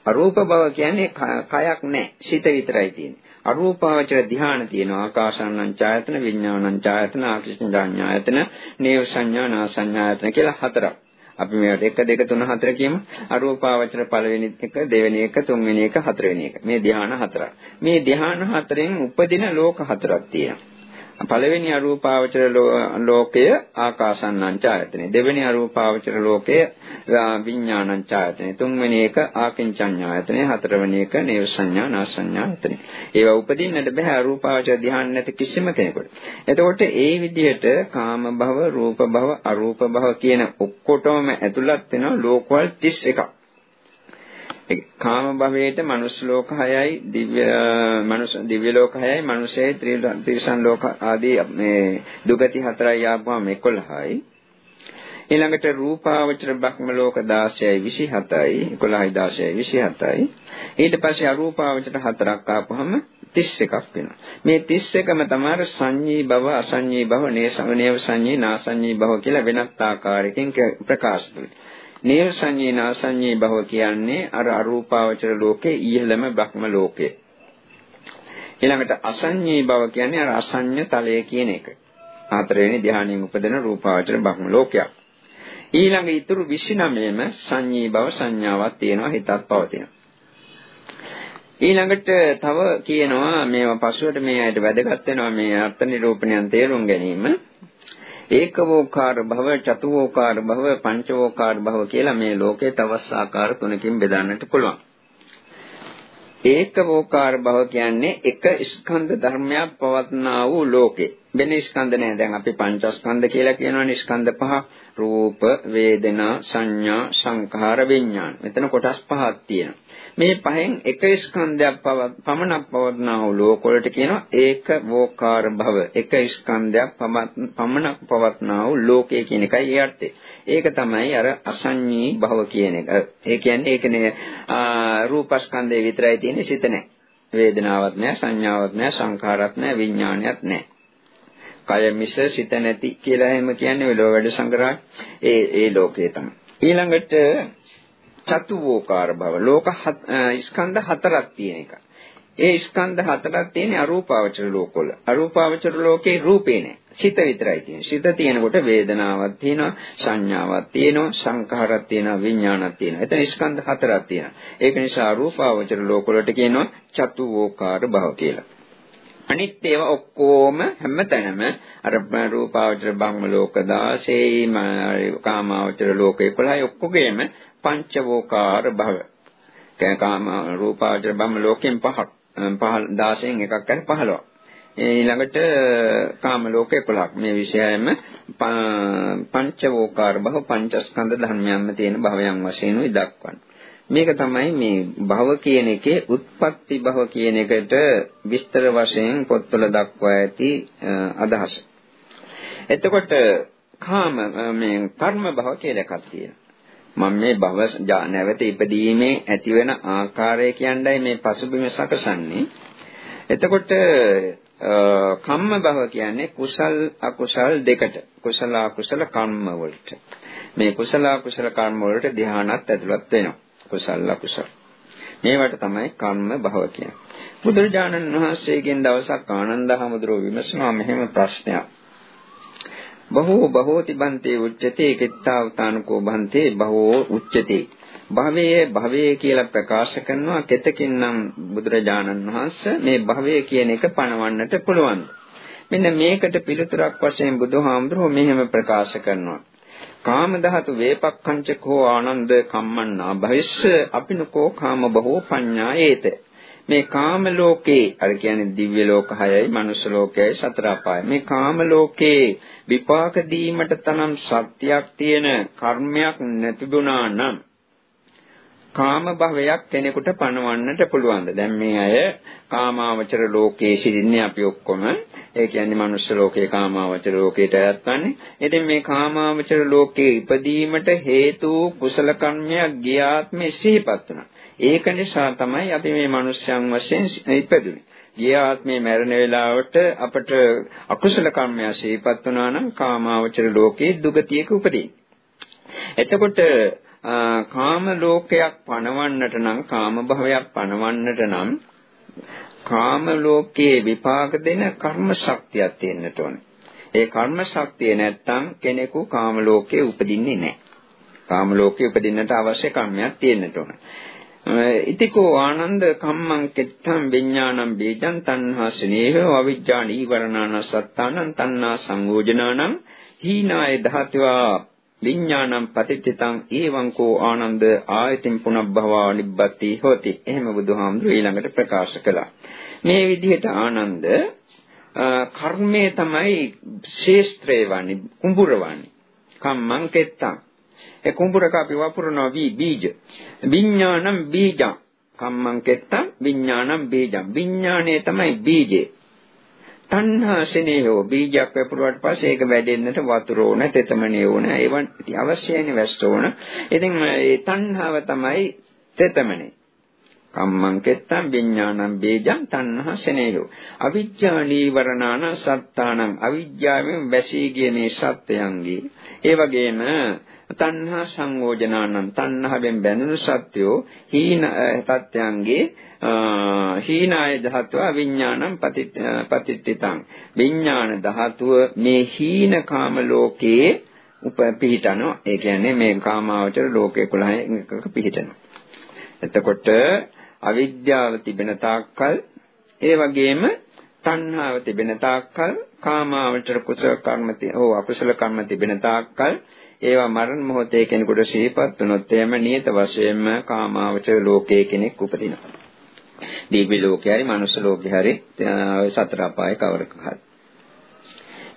අරූප බව කියන්නේ කයක් නැහැ. සිත විතරයි තියෙන්නේ. අරූපාවචර ධ්‍යාන තියෙනවා. ආකාසානං ඡායතන, විඥානං ඡායතන, ආකිෂ්ඨඥායතන, නේව සංඥා, නා සංඥායතන කියලා හතරක්. අපි මේවට 1 2 3 4 කියමු. අරූපාවචර පළවෙනි එක, දෙවෙනි එක, තුන්වෙනි එක, හතරවෙනි එක. මේ ධ්‍යාන හතරක්. මේ ධ්‍යාන හතරෙන් උපදින ලෝක හතරක් තියෙනවා. පළවෙනි අරූපාවචර ලෝකය ආකාසන්නංචායතනෙ දෙවෙනි අරූපාවචර ලෝකය විඥානංචායතනෙ තුන්වෙනි එක ආකින්චඤ්ඤායතනෙ හතරවෙනි එක නේව සංඥා නාසඤ්ඤායතනෙ ඒවා උපදින්නට බෑ අරූපාවචර ධ්‍යාන නැති කිසිම කෙනෙකුට. එතකොට ඒ විදිහට කාම භව රූප භව අරූප භව කියන ඔක්කොටම ඇතුළත් වෙන ලෝකවල 31ක් කාම භවයේට මනුස්ස ලෝක 6යි දිව්‍ය මනුස්ස දිව්‍ය ලෝක 6යි මනුස්සයේ ත්‍රිසන් ලෝක ආදී මේ දුගති 4යි ආපුවාම 11යි ඊළඟට රූපාවචර බ්‍රහ්ම ලෝක 16යි 27යි 11යි 16යි 27යි ඊට පස්සේ අරූපාවචර හතරක් ආපුවම 31ක් වෙනවා. මේ 31ම තමයි සංඤී භව අසංඤී භව නේසමනේව සංඤී නාසංඤී භව කියලා වෙනත් ආකාරයකින් ප්‍රකාශ වෙනවා නේව සංඤේ නාසඤ්ඤේ භව කියන්නේ අර අරූපාවචර ලෝකේ ඉහළම බ්‍රහ්ම ලෝකය. ඊළඟට අසඤ්ඤේ භව කියන්නේ අර අසඤ්ඤ තලය කියන එක. හතරවෙනි ධ්‍යානයෙන් උපදින රූපාවචර බ්‍රහ්ම ලෝකයක්. ඊළඟ ඊතුරු 29ම සංඤී භව සංඥාවක් තියෙනවා හිතක් පවතිනවා. ඊළඟට තව කියනවා මේවා පසුවට මේ ඇයිට වැදගත් වෙනවා මේ අර්ථ නිරූපණයන් තේරුම් ගැනීම. ඒකවෝකාර භව, චතුවෝකාර භව, පංචවෝකාර භව කියලා මේ ලෝකේ තවස් ආකාර තුනකින් බෙදන්නට පුළුවන්. ඒකවෝකාර භව කියන්නේ එක ස්කන්ධ ධර්මයක් පවත්නා වූ ලෝකේ. වෙන ස්කන්ධ නැහැ. දැන් අපි පංචස්කන්ධ කියලා කියනවනේ ස්කන්ධ පහ. රූප, වේදනා, සංඥා, සංඛාර, විඥාන. මෙතන කොටස් පහක් තියෙනවා. මේ පහෙන් එක ස්කන්ධයක් පමණක් පවත්නා වූ ලෝක වලට කියනවා ඒක වෝකාර භව. එක ස්කන්ධයක් පමණක් පවත්නා වූ ලෝකය කියන එකයි ඒ අර්ථය. ඒක තමයි අර අසඤ්ඤී භව කියන එක. ඒ කියන්නේ ඒකනේ රූපස්කන්ධය විතරයි තියෙන්නේ සිත නැහැ. වේදනාවක් නැහැ, සංඥාවක් නැහැ, සංඛාරයක් නැහැ, විඥානයක් නැහැ. කය මිස සිත නැති කියලා එහෙම කියන්නේ ඔය ලෝ වැඩ සංග්‍රහය. ඒ ඒ ලෝකේ තමයි. ඊළඟට චතුවෝකාර භව ලෝක ස්කන්ධ හතරක් තියෙන එක. ඒ ස්කන්ධ හතරක් තියෙන අරූපාවචර ලෝකවල. අරූපාවචර ලෝකේ රූපේ නෑ. සිත විතරයි තියෙන්නේ. සිත තියෙනකොට වේදනාවක් තියෙනවා, සංඥාවක් තියෙනවා, සංඛාරයක් තියෙනවා, විඥානක් තියෙනවා. එතන ස්කන්ධ හතරක් තියෙනවා. ඒක නිසා අරූපාවචර ලෝකවලට කියනවා චතුෝකාර භව කියලා. අනිත් ඒවා ඔක්කොම හැමතැනම අර රූපාවචර බ්‍රහ්ම ලෝක 16යි කාමාවචර ලෝක 11යි ඔක්කොගේම පංචවෝකාර භව. කාම රූපාවචර බ්‍රහ්ම ලෝකෙන් පහක් 16න් එකක් හරි 15ක්. ඊළඟට කාම ලෝක 11ක්. මේ විෂයයම පංචවෝකාර භව පංචස්කන්ධ ධර්මයන්ම තියෙන භවයන් වශයෙන් උයි දක්වන්නේ. මේක තමයි මේ භව කියන එකේ උත්පත්ති භව කියන එකට විස්තර වශයෙන් පොත්වල දක්වා ඇති අදහස. එතකොට කාම මේ කර්ම භව කියලා එකක් තියෙනවා. මම මේ භව නැවත ඉපදීමේ ඇතිවෙන ආකාරය කියන්නයි මේ පසුබිම සකසන්නේ. එතකොට කම්ම භව කියන්නේ කුසල් අකුසල් දෙකට. කුසල අකුසල කර්ම වලට. මේ කුසල අකුසල කර්ම වලට ධානත් ඇතුළත් වෙනවා. කුසල අකුසල. මේවට තමයි කර්ම භව කියන්නේ. බුදුරජාණන් වහන්සේගෙන් දවසක් ආනන්ද හැමදෙරෝ විමසනවා මෙහෙම ප්‍රශ්නයක්. බහෝ බහෝති බන්තේ උච්චතේ කිත්තාවතානකෝ බන්තේ බහෝ උච්චතේ භවයේ භවයේ කියලා ප්‍රකාශ කරනවා කෙතකින්නම් බුදුරජාණන් වහන්සේ මේ භවය කියන එක පණවන්නට පුළුවන්. මෙන්න මේකට පිළිතුරක් වශයෙන් බුදුහාමුදුරුවෝ මෙහෙම ප්‍රකාශ කරනවා. කාම ධාතු වේපක්ඛංචකෝ ආනන්ද කම්මන්නා භවිස්ස අපිනකෝ කාම බහෝ පඤ්ඤායේත මේ කාම ලෝකේ අර කියන්නේ දිව්‍ය ලෝක 6යි මනුෂ්‍ය ලෝකයයි සතර අපායයි. මේ කාම ලෝකේ විපාක දීමට තරම් සත්‍යයක් තියෙන කර්මයක් නැතිබුණා නම් කාම භවයක් කෙනෙකුට පණවන්නට පුළුවන්ද? දැන් මේ අය කාමාවචර ලෝකයේ සිටින්නේ අපි ඔක්කොම. ඒ කියන්නේ මනුෂ්‍ය ලෝකේ කාමාවචර ලෝකයට අයත්වන්නේ. ඉතින් මේ කාමාවචර ලෝකයේ ඉපදීමට හේතු කුසල කර්මයක් ගියාත්මේ සිහිපත් වුණා. ඒක නිසා තමයි අපි මේ මනුෂ්‍යයන් වශයෙන් ඉපදුනේ. ගිය ආත්මේ මැරෙන වෙලාවට අපට අකුසල කර්මය සිහිපත් වුණා නම් කාමාවචර ලෝකයේ දුගතියක උපදින. එතකොට කාම ලෝකයක් පණවන්නට නම් කාම භවයක් පණවන්නට නම් කාම ලෝකයේ විපාක දෙන කර්ම ශක්තියක් තියෙන්නට ඕනේ. ඒ කර්ම ශක්තිය නැත්තම් කෙනෙකු කාම ලෝකයේ උපදින්නේ නැහැ. කාම ලෝකයේ උපදින්නට අවශ්‍ය කර්මයක් තියෙන්නට ඕනේ. ඉතිකෝ ආනන්ද කම්මං කෙත්තං විඥානං බීජං තණ්හා ස්නේහෝ අවිජ්ජා නීවරණාන සත්තානං තණ්හා සංයෝජනානං හීනාය ධාතවා විඥානං පතිත්තිතං ඒවං කෝ ආනන්ද ආයතින් පුනබ්බවා නිබ්බති හොති එහෙම බුදුහාමුදුරුවෝ ඊළඟට ප්‍රකාශ කළා මේ විදිහට ආනන්ද කර්මය තමයි ශේස්ත්‍රේ වන්නේ කුඹුර වන්නේ කම්මං කෙත්තං ඒ කුඹුරක අපි වපුරනවා වී බීජ. විඥානම් බීජං. කම්මං කෙත්තං විඥානම් බීජං. විඥානය තමයි බීජේ. තණ්හා සෙනෙහෝ බීජයක් වපුරුවාට පස්සේ ඒක වැඩෙන්නට වතුර ඕන, තෙතමනේ ඕන, ඒවන් අවශ්‍යයිනේ වැස්ස ඕන. ඉතින් මේ තණ්හාව තමයි තෙතමනේ. කම්මං කෙත්තං විඥානං බීජං තණ්හා සෙනෙයෝ අවිජ්ජා නීවරණාන සත්තානං අවිජ්ජාවෙන් වැසී ගිය මේ සත්‍යයන්ගේ ඒ වගේම තණ්හා සංයෝජනානං තණ්හාවෙන් බැඳුණු සත්‍යෝ හීන තත්යන්ගේ හීනාය ධාතුව විඥානං පතිත්තිතං. විඥාන ධාතුව මේ හීන කාම ලෝකයේ උපපිහිටනවා ඒ කියන්නේ මේ කාමාවචර ලෝකේ 11 එකක පිහිටනවා. එතකොට අවිද්‍යාව තිබෙන තාක්කල් ඒ වගේම තණ්හාව තිබෙන තාක්කල් කාමාවචර කුසල කර්ම හෝ අකුසල කර්ම තිබෙන තාක්කල් ඒවා මරණ මොහොතේ කෙනෙකුට සිහිපත් වුණොත් එයම නියත වශයෙන්ම කාමාවචර ලෝකයේ කෙනෙක් උපදිනවා. දීපි ලෝකේ හරි මනුෂ්‍ය ලෝකේ හරි සතර අපාය කවරක හරි.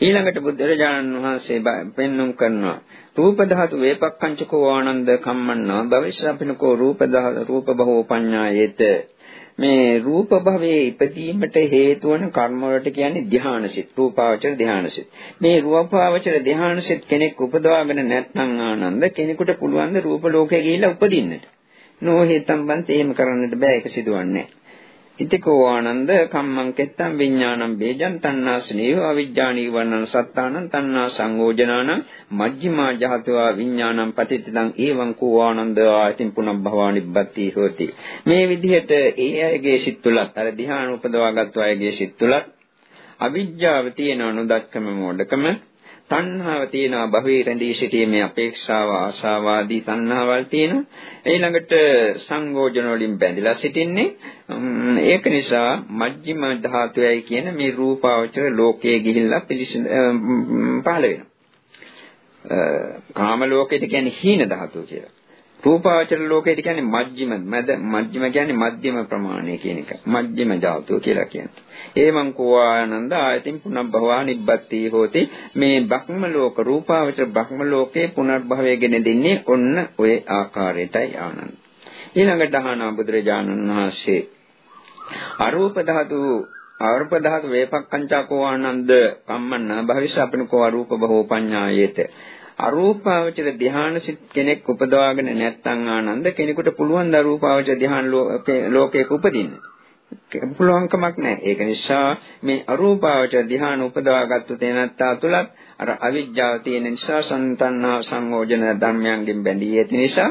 ඊළඟට බුදුරජාණන් වහන්සේ පෙන්눔 කරනවා රූප ධාතු වේපක්ඛංචකෝ ආනන්ද කම්මන්නා භවිෂ්‍යපිනකෝ රූප ධාතු රූප බහෝ පඤ්ඤායේත. මේ රූප භවයේ ඉපදීමට හේතු වන කර්ම වලට කියන්නේ ධානසිත රූපාවචර ධානසිත මේ රූපාවචර ධානසිත කෙනෙක් උපදවාගෙන නැත්නම් ආනන්ද කෙනෙකුට පුළුවන් ද රූප ලෝකේ ගිහිල්ලා උපදින්නට? නොහේතම් බන්ත එහෙම කරන්නට බෑ ඒක සිදුවන්නේ. ඉතිකෝ ආනන්ද කම්මං කෙත්තං විඥානං බේජං තණ්හාසනේව අවිජ්ජානී වන්නං සත්තානං තණ්හා සංයෝජනානං මජ්ක්‍ධිමා ජහතවා විඥානං පතිත්තං ඒවං කෝ ආනන්ද ආයතින් පුනබ්භවානිබ්බති හෝති. මේ විදිහට ඒ අයගේ සිත් තුලත් අර ධ්‍යාන උපදවාගත් අයගේ සිත් තුලත් අවිජ්ජාව තියෙන අනුදක්කම මොඩකම තණ්හාව තියෙනවා භවයේ රැඳී සිටීමේ අපේක්ෂාව ආශාව ආදී තණ්හාවල් තියෙනවා. ඊළඟට සංගෝජන වලින් බැඳලා සිටින්නේ ඒක නිසා මජ්ක්‍ධිම ධාතුවයි කියන මේ රූපාවචර ලෝකයේ ගිහිල්ලා පිළිසිඳ පහළ වෙනවා. කාම ලෝකෙට කියන්නේ හීන ධාතුව කියලා. රූපාවචර ලෝකයට කියන්නේ මජ්ජිම මද මජ්ජිම කියන්නේ මධ්‍යම ප්‍රමාණය කියන එක. මජ්ජිම ධාතුව කියලා කියන්නේ. ඒවං කෝආනන්ද ආයතින් පුනබ්බවා නිබ්බති හෝති මේ බ්‍රහ්ම ලෝක රූපාවචර බ්‍රහ්ම ලෝකේ පුනර්භවය ගෙන දෙන්නේ ඔන්න ඔය ආකාරයටයි ආනන්ද. ඊළඟට අහනවා බුදුරජාණන් වහන්සේ අරූප ධාතු ආරූප ධාතු වේපක්ඛංචා ආනන්ද කම්මන්න භවිෂ අපනකෝ අරූප බහෝ පඤ්ඤායේත අරූපාවචර ධ්‍යාන සිත් කෙනෙක් උපදවාගෙන නැත්නම් ආනන්ද කෙනෙකුට පුළුවන් ද අරූපාවචර ධ්‍යාන ලෝකයක උපදින්න. පුළුවන්කමක් නැහැ. ඒක නිසා මේ අරූපාවචර ධ්‍යාන උපදවාගත්තු තැනත්තා තුලත් අර අවිජ්ජාව තියෙන නිසා සන්තන්නා සංයෝජන ධර්මයන්ගෙන් බැඳී ඇති නිසා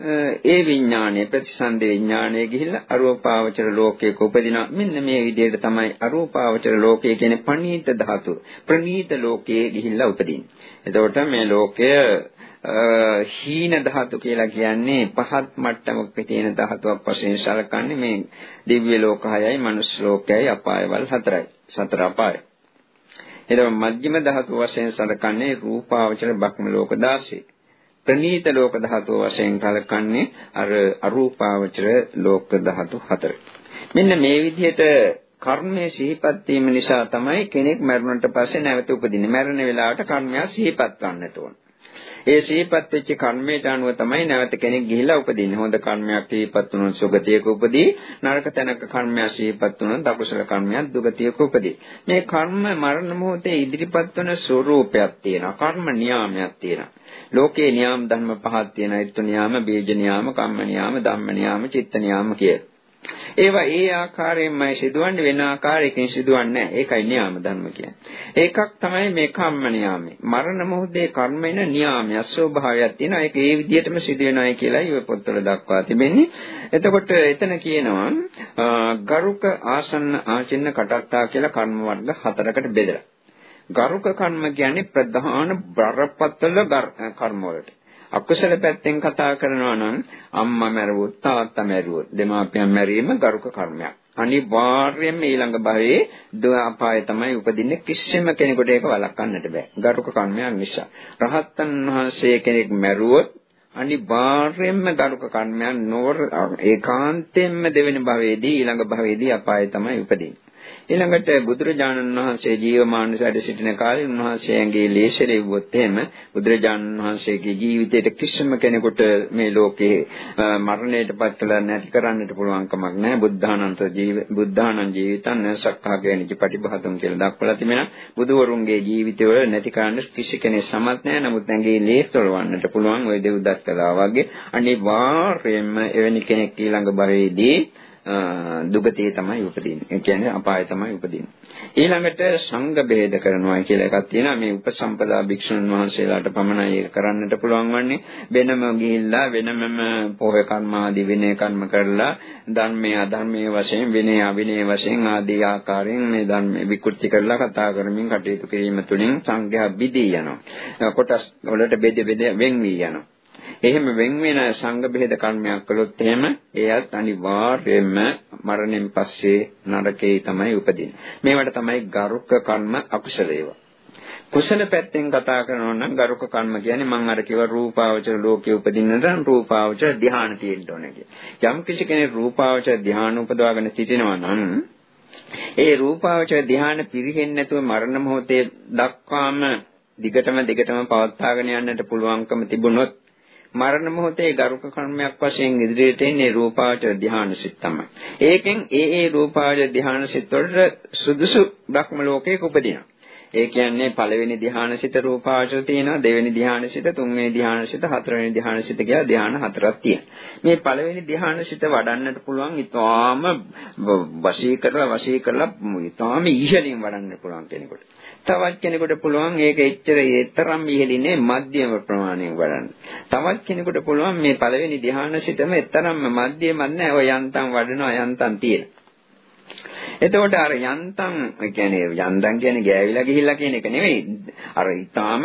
ඒ විඥානය ප්‍රතිසන්දේ විඥානය ගිහිල්ලා අරූපාවචර ලෝකයක උපදිනවා. මෙන්න මේ විදිහට තමයි අරූපාවචර ලෝකය කියන්නේ පණීත ධාතු ප්‍රනීත ලෝකයේ ගිහිල්ලා උපදින්නේ. එතකොට මේ ලෝකය හීන ධාතු කියලා කියන්නේ පහත් මට්ටමක තියෙන ධාතුවක් වශයෙන් සැලකන්නේ මේ දිව්‍ය ලෝක හයයි මනුෂ්‍ය ලෝකයයි අපායවල හතරයි සතර අපාය එතකොට මධ්‍යම ධාතු වශයෙන් සැලකන්නේ රූපාවචර බක්ම ලෝක 16 ප්‍රනීත ලෝක ධාතුව වශයෙන් කලකන්නේ අර අරූපාවචර ලෝක ධාතු හතර. මෙන්න මේ විදිහට කර්මයේ සිහිපත් වීම නිසා තමයි කෙනෙක් මරණයට පස්සේ නැවත උපදින්නේ. මරණ වේලාවට කර්මය සිහිපත් ගන්නට ඕන. ඒ සිහිපත් වෙච්ච කර්මයට අනුව තමයි නැවත කෙනෙක් ගිහිලා උපදින්නේ. හොඳ කර්මයක් සිහිපත් වුණොත් සුගතියක උපදී. නරක තැනක කර්මයක් සිහිපත් වුණොත් අකුසල කර්මයක් දුගතියක උපදී. මේ කර්ම මරණ මොහොතේ ඉදිරිපත් වන ස්වરૂපයක් තියෙනවා. කර්ම නියාමයක් තියෙනවා. ලෝකේ නියාම ධර්ම පහක් තියෙනවා. ඊත්තු නියාම, බීජ නියාම, කම්ම නියාම, ධම්ම නියාම, චිත්ත නියාම කියලා. ඒවා ඒ ආකාරයෙන්මයි සිදුවන්නේ වෙන ආකාරයකින් සිදුවන්නේ නැහැ. ඒකයි න්යාම ධර්ම කියන්නේ. ඒකක් තමයි මේ කම්ම න්යාමය. මරණ මොහොතේ කර්මෙන න්යාමය ස්වභාවයක් තියෙනවා. ඒක ඒ විදිහටම සිදු වෙනවායි කියලායි ඔය පොත්වල දක්වා තිබෙන්නේ. එතකොට එතන කියනවා ගරුක ආසන්න ආචින්න කටත්තා කියලා කර්ම වර්ග හතරකට බෙදලා. ගරුක කර්ම කියන්නේ ප්‍රධාන බරපතල කර්ම වලට. අකුසල පැත්තෙන් කතා කරනවා නම් අම්මා මැරුවොත් තාත්තා මැරුවොත් දෙමාපියන් මැරීම ගරුක කර්මයක්. අනිවාර්යයෙන්ම ඊළඟ භවයේ දුව අපාය තමයි උපදින්නේ කිසිම කෙනෙකුට ඒක වළක්වන්නට බෑ. ගරුක කර්මයක් නිසා. රහතන් වහන්සේ කෙනෙක් මැරුවොත් අනිවාර්යයෙන්ම ගරුක කර්මයක් නොවර ඒකාන්තයෙන්ම දෙවෙනි භවයේදී ඊළඟ භවයේදී අපාය තමයි උපදින්නේ. ඊළඟට බුදුරජාණන් වහන්සේ ජීවමාන සැඩ සිටින කාලේ උන්වහන්සේගේ ලේෂරෙව්වොත් එහෙම බුදුරජාණන් වහන්සේගේ ජීවිතයට කිසිම කෙනෙකුට මේ ලෝකේ මරණයට පත් කළ නැති කරන්නට පුළුවන් කමක් නැහැ. බුද්ධානන්ත ජීව බුද්ධානන් ජීවිතන් සක්කාගේනික ප්‍රතිභාතම් කියලා දක්වලා තිබෙනවා. බුදුවරුන්ගේ ජීවිතවල නැති කරන්න කිසි කෙනෙක් සමත් නැහැ. නමුත් ඇඟේ ලේස්තර වන්නට පුළුවන් ওই දෙව්දත් කළා වගේ අනිවාර්යයෙන්ම එවැනි කෙනෙක් ඊළඟ භවයේදී දුගතිය තමයි උපදින්නේ. ඒ කියන්නේ අපාය තමයි උපදින්නේ. ඊළඟට සංඝ බෙහෙද කරනවා කියලා එකක් තියෙනවා. මේ උපසම්පදා භික්ෂුන් වහන්සේලාට පමණයි ඒක කරන්නට පුළුවන් වන්නේ. වෙනම ගිහිල්ලා වෙනමම පොහොය කර්ම ආදී විනය කර්ම කරලා ධර්මයේ අධර්මයේ වශයෙන් විනය අවිනය වශයෙන් ආදී ආකාරයෙන් මේ ධර්ම විකෘති කරලා කතා කරමින් කටයුතු කිරීම තුළින් සංඝයා බිදී යනවා. කොටස් වලට බෙද බෙද වෙන් වී යනවා. එහෙම වෙන් වෙන සංඝ බෙහෙද කර්මයක් කළොත් එහෙම එයත් අනිවාර්යයෙන්ම මරණයෙන් පස්සේ නරකේ තමයි උපදින්නේ. මේවට තමයි ගරුක කර්ම අකුසල ඒවා. කුසල පැත්තෙන් කතා කරනවා නම් ගරුක කර්ම කියන්නේ මම අර කිව්ව රූපාවචර ලෝකයේ උපදින්නට රූපාවචර ධ්‍යාන තියෙන්න ඕනේ කියලා. යම් කිසි කෙනෙක් රූපාවචර ධ්‍යාන උපදවාගෙන සිටිනවා නම් ඒ රූපාවචර ධ්‍යාන පිරෙහෙන්නේ නැතුව මරණ මොහොතේ දක්වාම දිගටම දිගටම පවත්වාගෙන යන්නට පුළුවන්කම තිබුණොත් මරණ මොහොතේ ගරුක කර්මයක් වශයෙන් ඉදිරියට එන්නේ රූපාවචර ධ්‍යාන සිත් තමයි. ඒකෙන් ඒ ඒ රූපාවචර ධ්‍යාන සිත් වලට සුදුසු බ්‍රහ්ම ලෝකයක උපදිනවා. ඒ කියන්නේ පළවෙනි ධානසිත රූපාවචර තියෙනවා දෙවෙනි ධානසිත තුන්වෙනි ධානසිත හතරවෙනි ධානසිත කියලා ධාන හතරක් තියෙනවා. මේ පළවෙනි ධානසිත වඩන්නට පුළුවන් ඊටාම වශී කරලා වශී කරලා ඊටාම ඉහළින් වඩන්න පුළුවන් කෙනෙකුට. තවත් කෙනෙකුට පුළුවන් ඒක එච්චර ඒතරම් ඉහළිනේ මධ්‍යම ප්‍රමාණයෙන් වඩන්න. තවත් කෙනෙකුට පුළුවන් මේ පළවෙනි ධානසිතම එතරම්ම මධ්‍යමත් නැහැ. ඔය යන්තම් වඩනවා යන්තම් තියෙනවා. එතකොට අර යන්තම් කියන්නේ යන්තම් කියන්නේ ගෑවිලා ගිහිල්ලා කියන එක නෙවෙයි. අර ඊටාම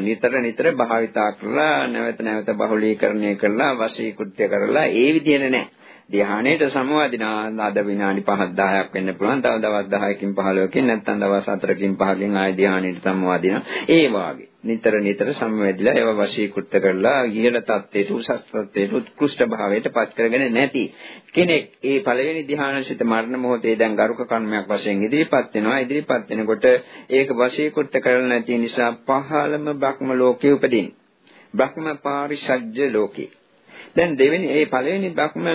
නිතර නිතර භාවිතා කරලා නැවත නැවත බහුලීකරණය කරලා වශීකృత్‍ය කරලා ඒ විදිහට නෑ. ධ්‍යානයට සමවදින අද විනාඩි 5ක් 10ක් වෙන්න පුළුවන්. තව දවස් 10කින් 15කින් නැත්නම් දවස් 4කින් 5කින් ආය ධ්‍යානයට සමවදින. ඒ වාගේ. නිතර නිතර සම්වැදිලා ඒව වශීකృత කරලා ඉහළ තත්ත්වයට උසස් තත්ත්වයට උත්කෘෂ්ඨ භාවයට පත් කරගෙන නැති කෙනෙක් ඒ පළවෙනි ධ්‍යානසිත මරණ මොහොතේ දැන් ගරුක කර්මයක් වශයෙන් ඉදිරිපත් වෙනවා ඉදිරිපත් වෙනකොට ඒක වශීකృత කරලා නැති නිසා පහළම බ්‍රහ්ම ලෝකයේ උපදින බ්‍රහ්ම පාරිසජ්ජ ලෝකේ දැන් දෙවෙනි ඒ පළවෙනි බ්‍රහ්ම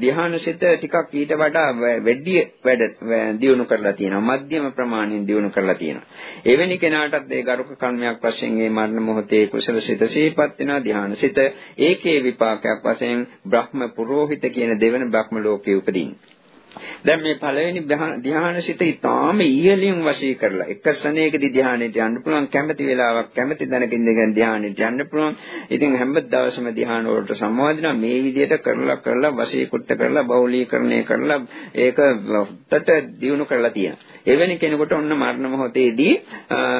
ධ්‍යානසිත ටිකක් ඊට වඩා වැඩි වැඩ දියුණු කරලා තියෙනවා. මධ්‍යම ප්‍රමාණයෙන් දියුණු කරලා තියෙනවා. එවැනි කෙනාටත් ඒ ගරුක කර්මයක් වශයෙන් මේ මරණ මොහොතේ කුසල සිත සිහිපත් වෙනවා. ධ්‍යානසිත ඒකේ විපාකයක් වශයෙන් බ්‍රහ්ම පුරෝහිත කියන දෙවන බ්‍රහ්ම ලෝකයේ උපදින්නේ දැන් මේ පළවෙනි ධ්‍යානසිත ඊටාම ඉහළින් වශී කරලා එක සෙනෙකදී ධ්‍යානෙට යන්න පුළුවන් කැමැති වෙලාවක් කැමැති තැනක ඉඳගෙන ධ්‍යානෙට යන්න පුළුවන්. ඉතින් හැම දවසම ධ්‍යාන වලට සම්බන්ධනා මේ විදිහට කරලා කරලා වශී කුට්ට කරලා බෞලීකරණය කරලා ඒක උත්තට දියුණු කරලා තියෙනවා. එවැනි කෙනෙකුට ඔන්න මරණ මොහොතේදී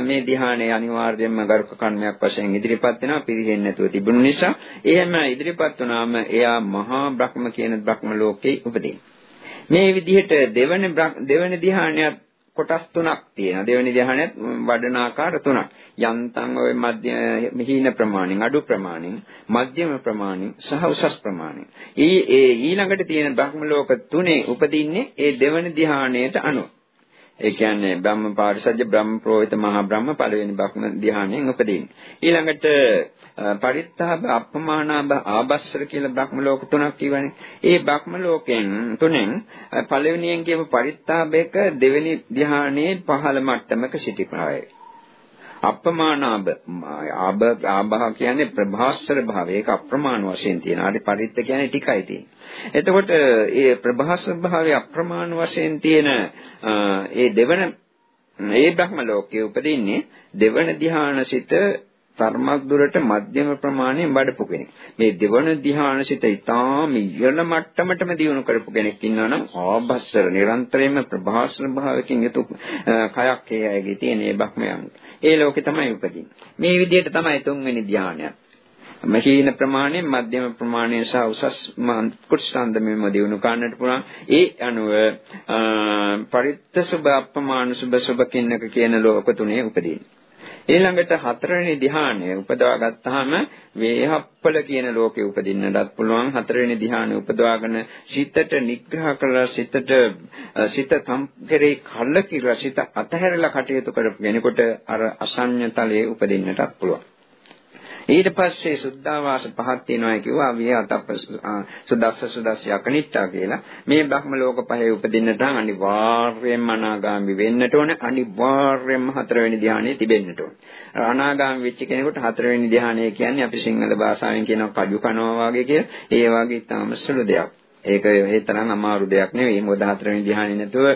මේ ධ්‍යානය අනිවාර්යයෙන්ම ගරුක කර්මයක් වශයෙන් ඉදිරිපත් වෙනවා පිළිහෙන්නේ නැතුව තිබුණු නිසා එහෙම ඉදිරිපත් වුණාම එයා මහා බ්‍රහ්ම කියන බ්‍රහ්ම ලෝකේ උපදිනවා. මේ විදිහට දෙවන දෙවන ධ්‍යානයත් කොටස් තුනක් තියෙනවා. දෙවෙනි ධ්‍යානයත් වඩන ආකාර තුනක්. යන්තම් ඔය මධ්‍ය හිීන ප්‍රමාණෙන්, අඩු ප්‍රමාණෙන්, මධ්‍යම ප්‍රමාණෙන් සහ උසස් ප්‍රමාණෙන්. ඊ ඒ ඊළඟට තියෙන බ්‍රහ්ම ලෝක තුනේ උපදින්නේ ඒ දෙවෙනි ධ්‍යානයට අනුව. ඒ කියන්නේ බ්‍රහ්ම පාරිසජ්‍ය බ්‍රහ්ම ප්‍රෝහිත මහා බ්‍රහ්ම පළවෙනි බ්‍රහ්ම ධ්‍යානයෙන් උපදින්නේ. ඊළඟට පරිත්තාබ අපමානාබ ආබස්සර කියලා බ්‍රහ්ම ලෝක තුනක් කියවනේ. ඒ බ්‍රහ්ම ලෝකෙන් තුනෙන් පළවෙනියෙන් කියපු පරිත්තාබයක දෙවෙනි ධ්‍යානයේ පහළ මට්ටමක සිටිපායයි. අප්‍රමාණාබ ආබ ආබහ කියන්නේ ප්‍රභාස්වර භාවය. ඒක අප්‍රමාණ වශයෙන් තියෙනවා. හරි පරිත්ත කියන්නේ ටිකයි තියෙන්නේ. එතකොට මේ ප්‍රභාස්වර භාවය අප්‍රමාණ වශයෙන් තියෙන ඒ දෙවන ඒ බ්‍රහ්ම ලෝකයේ උපදින්නේ දෙවන ධ්‍යානසිත තරමක් දුරට මධ්‍යම ප්‍රමාණයෙන් වඩපු කෙනෙක්. මේ දෙවන ධ්‍යානසිත ඊටාම ඉහළ මට්ටමටම දියුණු කරපු කෙනෙක් ඉන්නවනම් ආභස්සර නිරන්තරයෙන්ම ප්‍රභාස්වර භාවයකින් යුතු කයක් ඒ අයගේ තියෙන ඒ බ්‍රහ්මයන්. ඒ ලෝකේ තමයි උපදින්නේ. මේ විදිහට තමයි තුන්වෙනි ධ්‍යානයත්. මහීන ප්‍රමාණයෙන් මධ්‍යම ප්‍රමාණයෙන් සහ උසස් කුෂ්ඨාන්දමෙම දිනු ගන්නට පුළුවන් ඒ අනුව පරිත්ත සුභ අප්‍රමාණ සුභ සුභ කින්නක කියන ලෝක තුනේ උපදින්නේ ඊළඟට හතරවෙනි ධ්‍යානය උපදවා ගත්තාම වේහප්පල කියන ලෝකේ උපදින්නටත් පුළුවන්. හතරවෙනි ධ්‍යානය උපදවාගෙන සිතට නිග්‍රහ කරලා සිතට සිත සම්කරේ කල්ල කිරලා සිත අතහැරලා කටයුතු කරපු කෙනෙකුට අර අසඤ්ඤතලයේ උපදින්නටත් පුළුවන්. ඊට පස්සේ සුද්ධාවාස පහක් තියෙනවා කිව්වා විහතප්ප සුදස්ස සුදස්ස යකනිට්ටා කියලා. මේ බ්‍රහ්ම ලෝක පහේ උපදින්නට අනිවාර්යයෙන්ම අනාගාමි වෙන්නට ඕන අනිවාර්යයෙන්ම හතරවෙනි ධ්‍යානෙ තිබෙන්නට ඕන. අනාගාමි වෙච්ච කෙනෙකුට හතරවෙනි ධ්‍යානය කියන්නේ අපි සිංහල භාෂාවෙන් කියනවා කජු කනවා වගේ කියලා. ඒ වගේ තාම සුළු දෙයක්. ඒක ඒ තරම් අමාරු දෙයක් නෙවෙයි. මොකද හතරවෙනි ධ්‍යානෙ නැතුව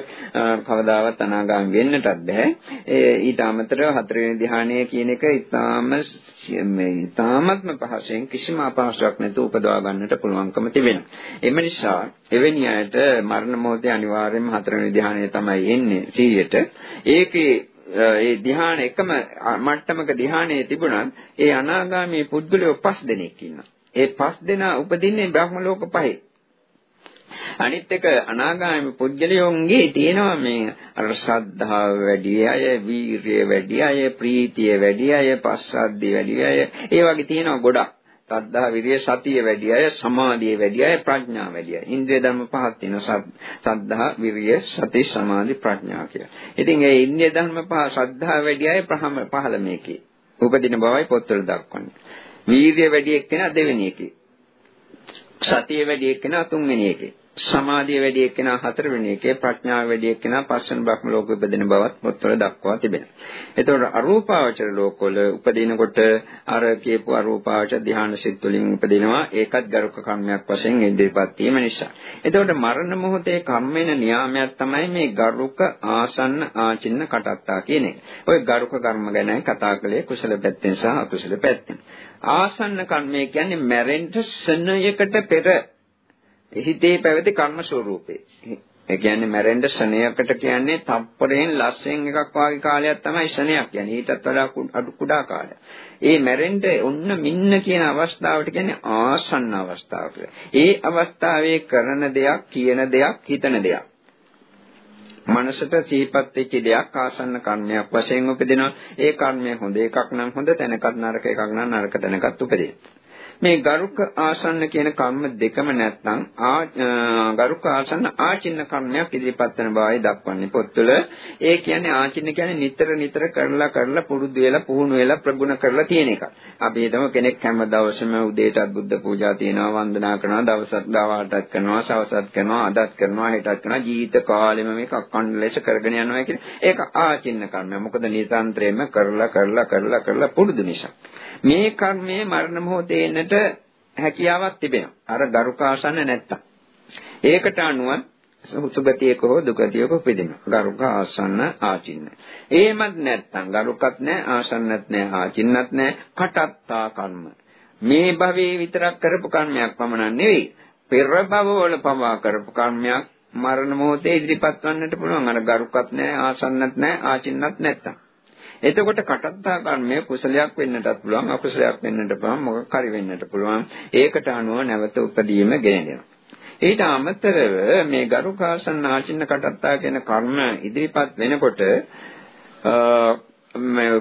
කවදාවත් අනාගාමී වෙන්නටත් බෑ. ඒ ඊට අමතරව හතරවෙනි ධ්‍යානය කියන එක ඊටාම මේ ඊටාමත්ම පහසෙන් කිසිම අපහසුයක් නැතුව උපදවා ගන්නට පුළුවන්කම තිබෙනවා. එම නිසා එවැනි අයට මරණ මොහොතේ අනිවාර්යයෙන්ම හතරවෙනි ධ්‍යානය තමයි එන්නේ 100ට. ඒකේ ඒ ධ්‍යාන එකම මට්ටමක ධ්‍යානයේ තිබුණත් ඒ අනාගාමී පුද්ගලයෝ පස් දෙනෙක් ඉන්නවා. ඒ පස් දෙනා උපදින්නේ බ්‍රහ්ම ලෝක පහේ. අනිත් එක අනාගාමී පුජ්‍යලයන්ගේ තියෙනවා මේ අර ශ්‍රද්ධාව වැඩි අය, වීරිය වැඩි අය, ප්‍රීතිය වැඩි අය, පස්සද්ධිය වැඩි අය. ඒ වගේ තියෙනවා ගොඩක්. සද්ධා විරිය සතිය වැඩි අය සමාධිය වැඩි අය ප්‍රඥා වැඩි අය ඉන්ද්‍රිය ධර්ම පහක් තියෙනවා සද්ධා විරිය සති සමාධි ප්‍රඥා කියලා. ඉතින් ඒ ඉන්ද්‍රිය ධර්ම පහ සද්ධා වැඩි අය පහළ මේකේ. උපදින බවයි පොත්වල දක්වන්නේ. වීර්ය වැඩි එක්කෙනා දෙවෙනි එකේ. සතිය වැඩි එක්කෙනා තුන්වෙනි එකේ. සමාධිය වැඩි එක්කෙනා හතරවෙනි එකේ ප්‍රඥාව වැඩි එක්කෙනා පස්වෙනි බ්‍රහ්ම ලෝකෙ උපදින බවත් පොත්වල දක්වා තිබෙනවා. එතකොට අරූපාවචර ලෝකවල උපදිනකොට අර කියපු අරූපාවචර ධ්‍යාන සිත් වලින් උපදිනවා. ඒකත් ගරුක කර්මයක් වශයෙන් ඉදිරිපත් වීම නිසා. එතකොට මරණ මොහොතේ කම්මෙන නියාමයක් තමයි මේ ගරුක ආසන්න ආචින්න කටත්තා කියන එක. ওই ගරුක කර්ම ගැන කතා කළේ කුසල පැත්තෙන් සහ අකුසල පැත්තෙන්. ආසන්න කර්මය කියන්නේ මැරෙන්න සනයකට පෙර හිතේ පැවති කර්ම ස්වરૂපේ. ඒ කියන්නේ මැරෙන්න ශණයකට කියන්නේ තප්පරයෙන් ලස්සෙන් එකක් වාගේ කාලයක් තමයි ශණයක් කියන්නේ. ඊටත් වඩා අඩු කුඩා කාලයක්. ඒ මැරෙන්න ඔන්න මින්න කියන අවස්ථාවට කියන්නේ ආසන්න අවස්ථාව ඒ අවස්ථාවේ කරන දෙයක්, කියන දෙයක්, හිතන දෙයක්. මනසට සිහිපත් වෙච්ච දෙයක් ආසන්න කර්මයක් වශයෙන් උපදිනවා. ඒ කර්මය හොඳ එකක් නම් හොඳ තැනකත් නරක එකක් නම් නරක තැනකත් උපදිනවා. මේ ගරුක ආසන්න කියන කර්ම දෙකම නැත්නම් ගරුක ආසන්න ආචින්න කර්මයක් ඉදිරිපත් වෙන බවයි දක්වන්නේ පොත්වල. ඒ කියන්නේ ආචින්න කියන්නේ නිතර නිතර කරලා කරලා පුරුදු වෙලා පුහුණු වෙලා ප්‍රගුණ කරලා තියෙන එක. අපි හිතමු කෙනෙක් හැම දවසම උදේටත් බුද්ධ පූජා තියනවා වන්දනා කරනවා දවසක් දවල්ටත් කරනවා සවසත් කරනවා අදත් කරනවා හෙටත් කරනවා ජීවිත කාලෙම මේක අඛණ්ඩ ලෙස කරගෙන යනවා කියන ඒක ආචින්න කර්මය. මොකද නිරන්තරයෙන්ම කරලා කරලා කරලා කරලා පුරුදු නිසා. මේ කර්මයේ මරණ මොහොතේ එන්නට හැකියාවක් තිබෙනවා. අර ගරුකාසන්න නැත්තම්. ඒකට අනුව සුගතියක හෝ දුගතියක උපදිනවා. ගරුක ආසන්න ආචින්න. එහෙමත් නැත්තම් ගරුකත් නැහැ ආසන්නත් නැහැ ආචින්නත් නැහැ කටත්තා කර්ම. මේ භවයේ විතරක් කරපු කර්මයක් පමණ නෙවෙයි. පෙර භවවල පවා කරපු කර්මයක් මරණ මොහොතේ ඉදිරිපත් වන්නට පුළුවන්. අර ගරුකත් නැහැ ආසන්නත් නැහැ ආචින්නත් නැත්තම්. එතකොට කටත්තා කර්මය කුසලයක් වෙන්නටත් පුළුවන් අකුසලයක් වෙන්නට පුළුවන් මොකක් හරි වෙන්නට පුළුවන්. ඒකට අනුව නැවත උපදීම ගෙනෙනවා. ඊට අමතරව මේ ගරුකාසන්න ආචින්න කටත්තා කියන කර්ම ඉදිරිපත් වෙනකොට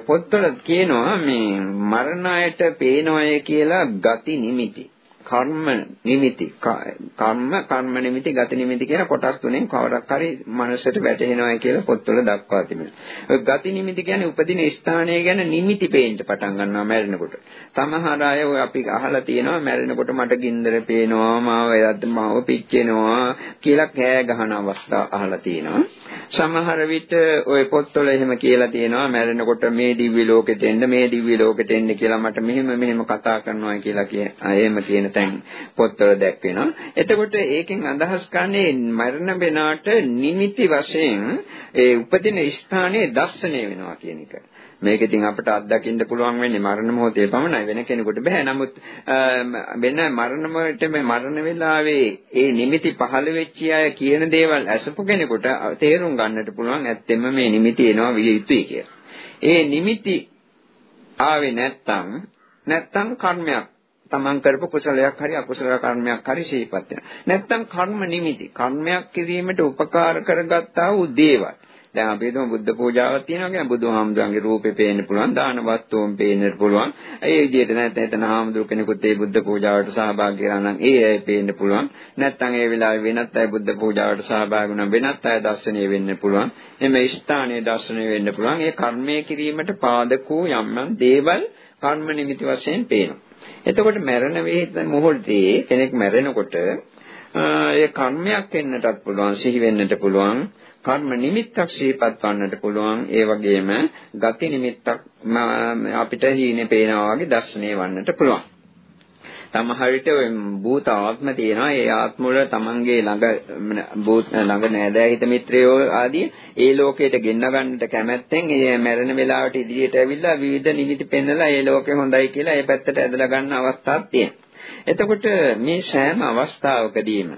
පොත්වල කියනවා මේ මරණයට පේනවය කියලා ගති නිමිති. කර්ම නිමිති කර්ම කර්ම නිමිති ගති නිමිති කියන කොටස් තුනෙන් කවරක් හරි මනසට වැටෙනවා කියලා පොත්වල දක්වා තිබෙනවා. ඔය ගති නිමිති කියන්නේ උපදින ස්ථානය ගැන නිමිති පේන්න පටන් ගන්නවා මැරෙනකොට. සමහර අය ඔය අපි අහලා තියෙනවා මැරෙනකොට මට ගින්දර පේනවා මාව එයත් මාව පිච්චෙනවා කියලා කෑ ගහන අවස්ථා අහලා තියෙනවා. සමහර විට ওই පොත්වල එහෙම කියලා තියෙනවා මැරෙනකොට මේ දිව්‍ය ලෝකෙට එන්න මේ දිව්‍ය ලෝකෙට එන්න කියලා මට මෙහෙම මෙහෙම කතා කරනවා කියලා කිය. එහෙම කියන තැන් පොත්වල දැක්වෙනවා. එතකොට ඒකෙන් අදහස් කරන්නේ මරණ වෙනාට නිමිති වශයෙන් ඒ උපදින ස්ථානයේ දර්ශනය වෙනවා කියන එක. මේක ඉතින් අපිට අත්දකින්න පුළුවන් වෙන්නේ මරණ මොහොතේ පමණයි වෙන කෙනෙකුට බෑ. නමුත් වෙන මරණ මොහොතේ මරණ වෙලාවේ ඒ නිමිති පහළ වෙච්ච අය කියන දේවල් අසපු කෙනෙකුට තේරුම් ගන්නට පුළුවන් ඇත්තෙම මේ නිමිති එනවා විය යුතුයි කියලා. ඒ නිමිති ආවේ නැත්තම් නැත්තම් කර්මයක් තමන් කරපු කුසලයක් හරි අකුසල කර්මයක් හරි ශීපත් වෙනවා. නැත්තම් කර්ම නිමිති. කර්මයක් කිරීමට උපකාර කරගත්තා වූ දේවල්. දැන් අපි හිතමු බුද්ධ පූජාවක් තියෙනවා කියන්නේ බුදුහාමුදුරන්ගේ රූපේ පේන්න පුළුවන් දාන වස්තුන් පේන්න පුළුවන් ඒ විදිහට නැත්නම් එතන හාමුදුරු කෙනෙකුත් ඒ බුද්ධ පූජාවට සහභාගී වෙනා නම් ඒ අය පේන්න පුළුවන් නැත්නම් ඒ වෙලාවේ වෙනත් අය බුද්ධ පූජාවට සහභාගී වුණා වෙනත් අය දර්ශනීය වෙන්න පුළුවන් එමේ ස්ථානයේ දර්ශනීය වෙන්න පුළුවන් ඒ කර්මයේ කිරීමට පාදක වූ යම් යම් දේවල් කර්ම නිමිති වශයෙන් පේනවා එතකොට මරණ වේද මොහොතේ කෙනෙක් මැරෙනකොට ඒ කර්මයක් වෙන්නටත් පුළුවන් සිහි වෙන්නට පුළුවන් කර්ම නිමිත්තක් සිහිපත් වන්නට පුළුවන් ඒ වගේම ගති නිමිත්තක් අපිට හීනේ පේනවා වගේ දැස්නේ වන්නට පුළුවන්. සමහර විට භූත ආත්ම තියෙනවා. ඒ ආත්ම වල තමන්ගේ ළඟ භූත ළඟ නෑදෑ හිත මිත්‍රයෝ ආදී ඒ ලෝකයට ගෙන්න ගන්නට කැමැත්තෙන් ඒ මැරෙන වෙලාවට ඉදිරියට ඇවිල්ලා විවිධ නිමිති පෙන්නලා ඒ ලෝකේ හොඳයි කියලා ඒ පැත්තට ඇදලා ගන්න අවස්ථාවක් තියෙනවා. එතකොට මේ සෑම අවස්ථාවකදීම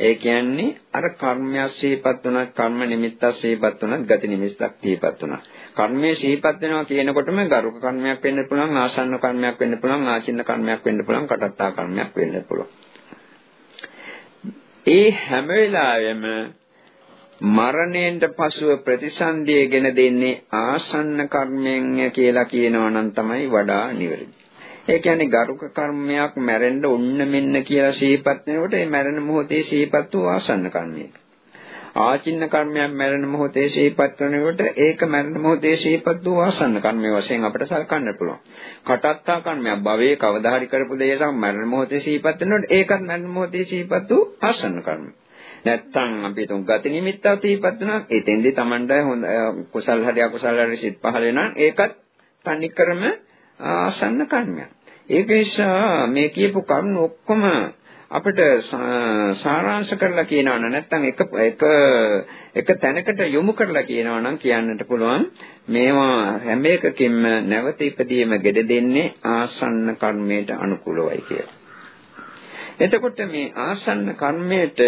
ඒ කියන්නේ අර කර්මයක් සිහිපත් වුණත් කර්ම නිමිත්තක් සිහිපත් වුණත් ගති නිමිත්තක් සිහිපත් වුණා. කර්මයේ සිහිපත් වෙනවා කියනකොටම ගරුක කර්මයක් වෙන්න පුළුවන්, ආසන්න කර්මයක් වෙන්න පුළුවන්, ආචින්න කර්මයක් වෙන්න පුළුවන්, කටත්තා කර්මයක් වෙන්න පුළුවන්. ඒ හැම වෙලාවෙම මරණයෙන් පසුව ප්‍රතිසන්දියගෙන දෙන්නේ ආසන්න කර්මයෙන් කියලා කියනවා නම් තමයි වඩා නිවැරදි. ඒ කියන්නේ ගරුක කර්මයක් මැරෙන්න ඔන්න මෙන්න කියලා සිහිපත් වෙනකොට ඒ මැරෙන මොහොතේ සිහිපත් වූ ආසන්න කර්මයක. ආචින්න කර්මයක් මැරෙන මොහොතේ සිහිපත් කරනකොට ඒක මැරෙන මොහොතේ සිහිපත් වූ ආසන්න කර්මය වශයෙන් අපිට සලකන්න පුළුවන්. කටත්තා කර්මයක් භවයේ කවදා හරි කරපු දෙයක් මැරෙන මොහොතේ සිහිපත් වෙනකොට ඒකත් මැරෙන මොහොතේ සිහිපත් වූ ආසන්න කර්මය. නැත්තම් අපි තුන් ගති නිමිත්තක් තීපත් වුණා. එතෙන්දී Tamanට හොඳ කුසල් හරි අකුසල් හරි සිත් පහල වෙනවා. ඒකත් තනිකරම ආසන්න කර්මයක්. ඒක නිසා මේ කියපු කරුණු ඔක්කොම අපිට සාරාංශ කරලා කියනවා නැත්නම් එක එක එක තැනකට යොමු කරලා කියනවා නම් කියන්නට පුළුවන් මේවා හැම එකකින්ම නැවත ඉපදීම ගෙඩ දෙන්නේ ආසන්න කර්මයට අනුකූලවයි කියලා. එතකොට මේ ආසන්න කර්මයට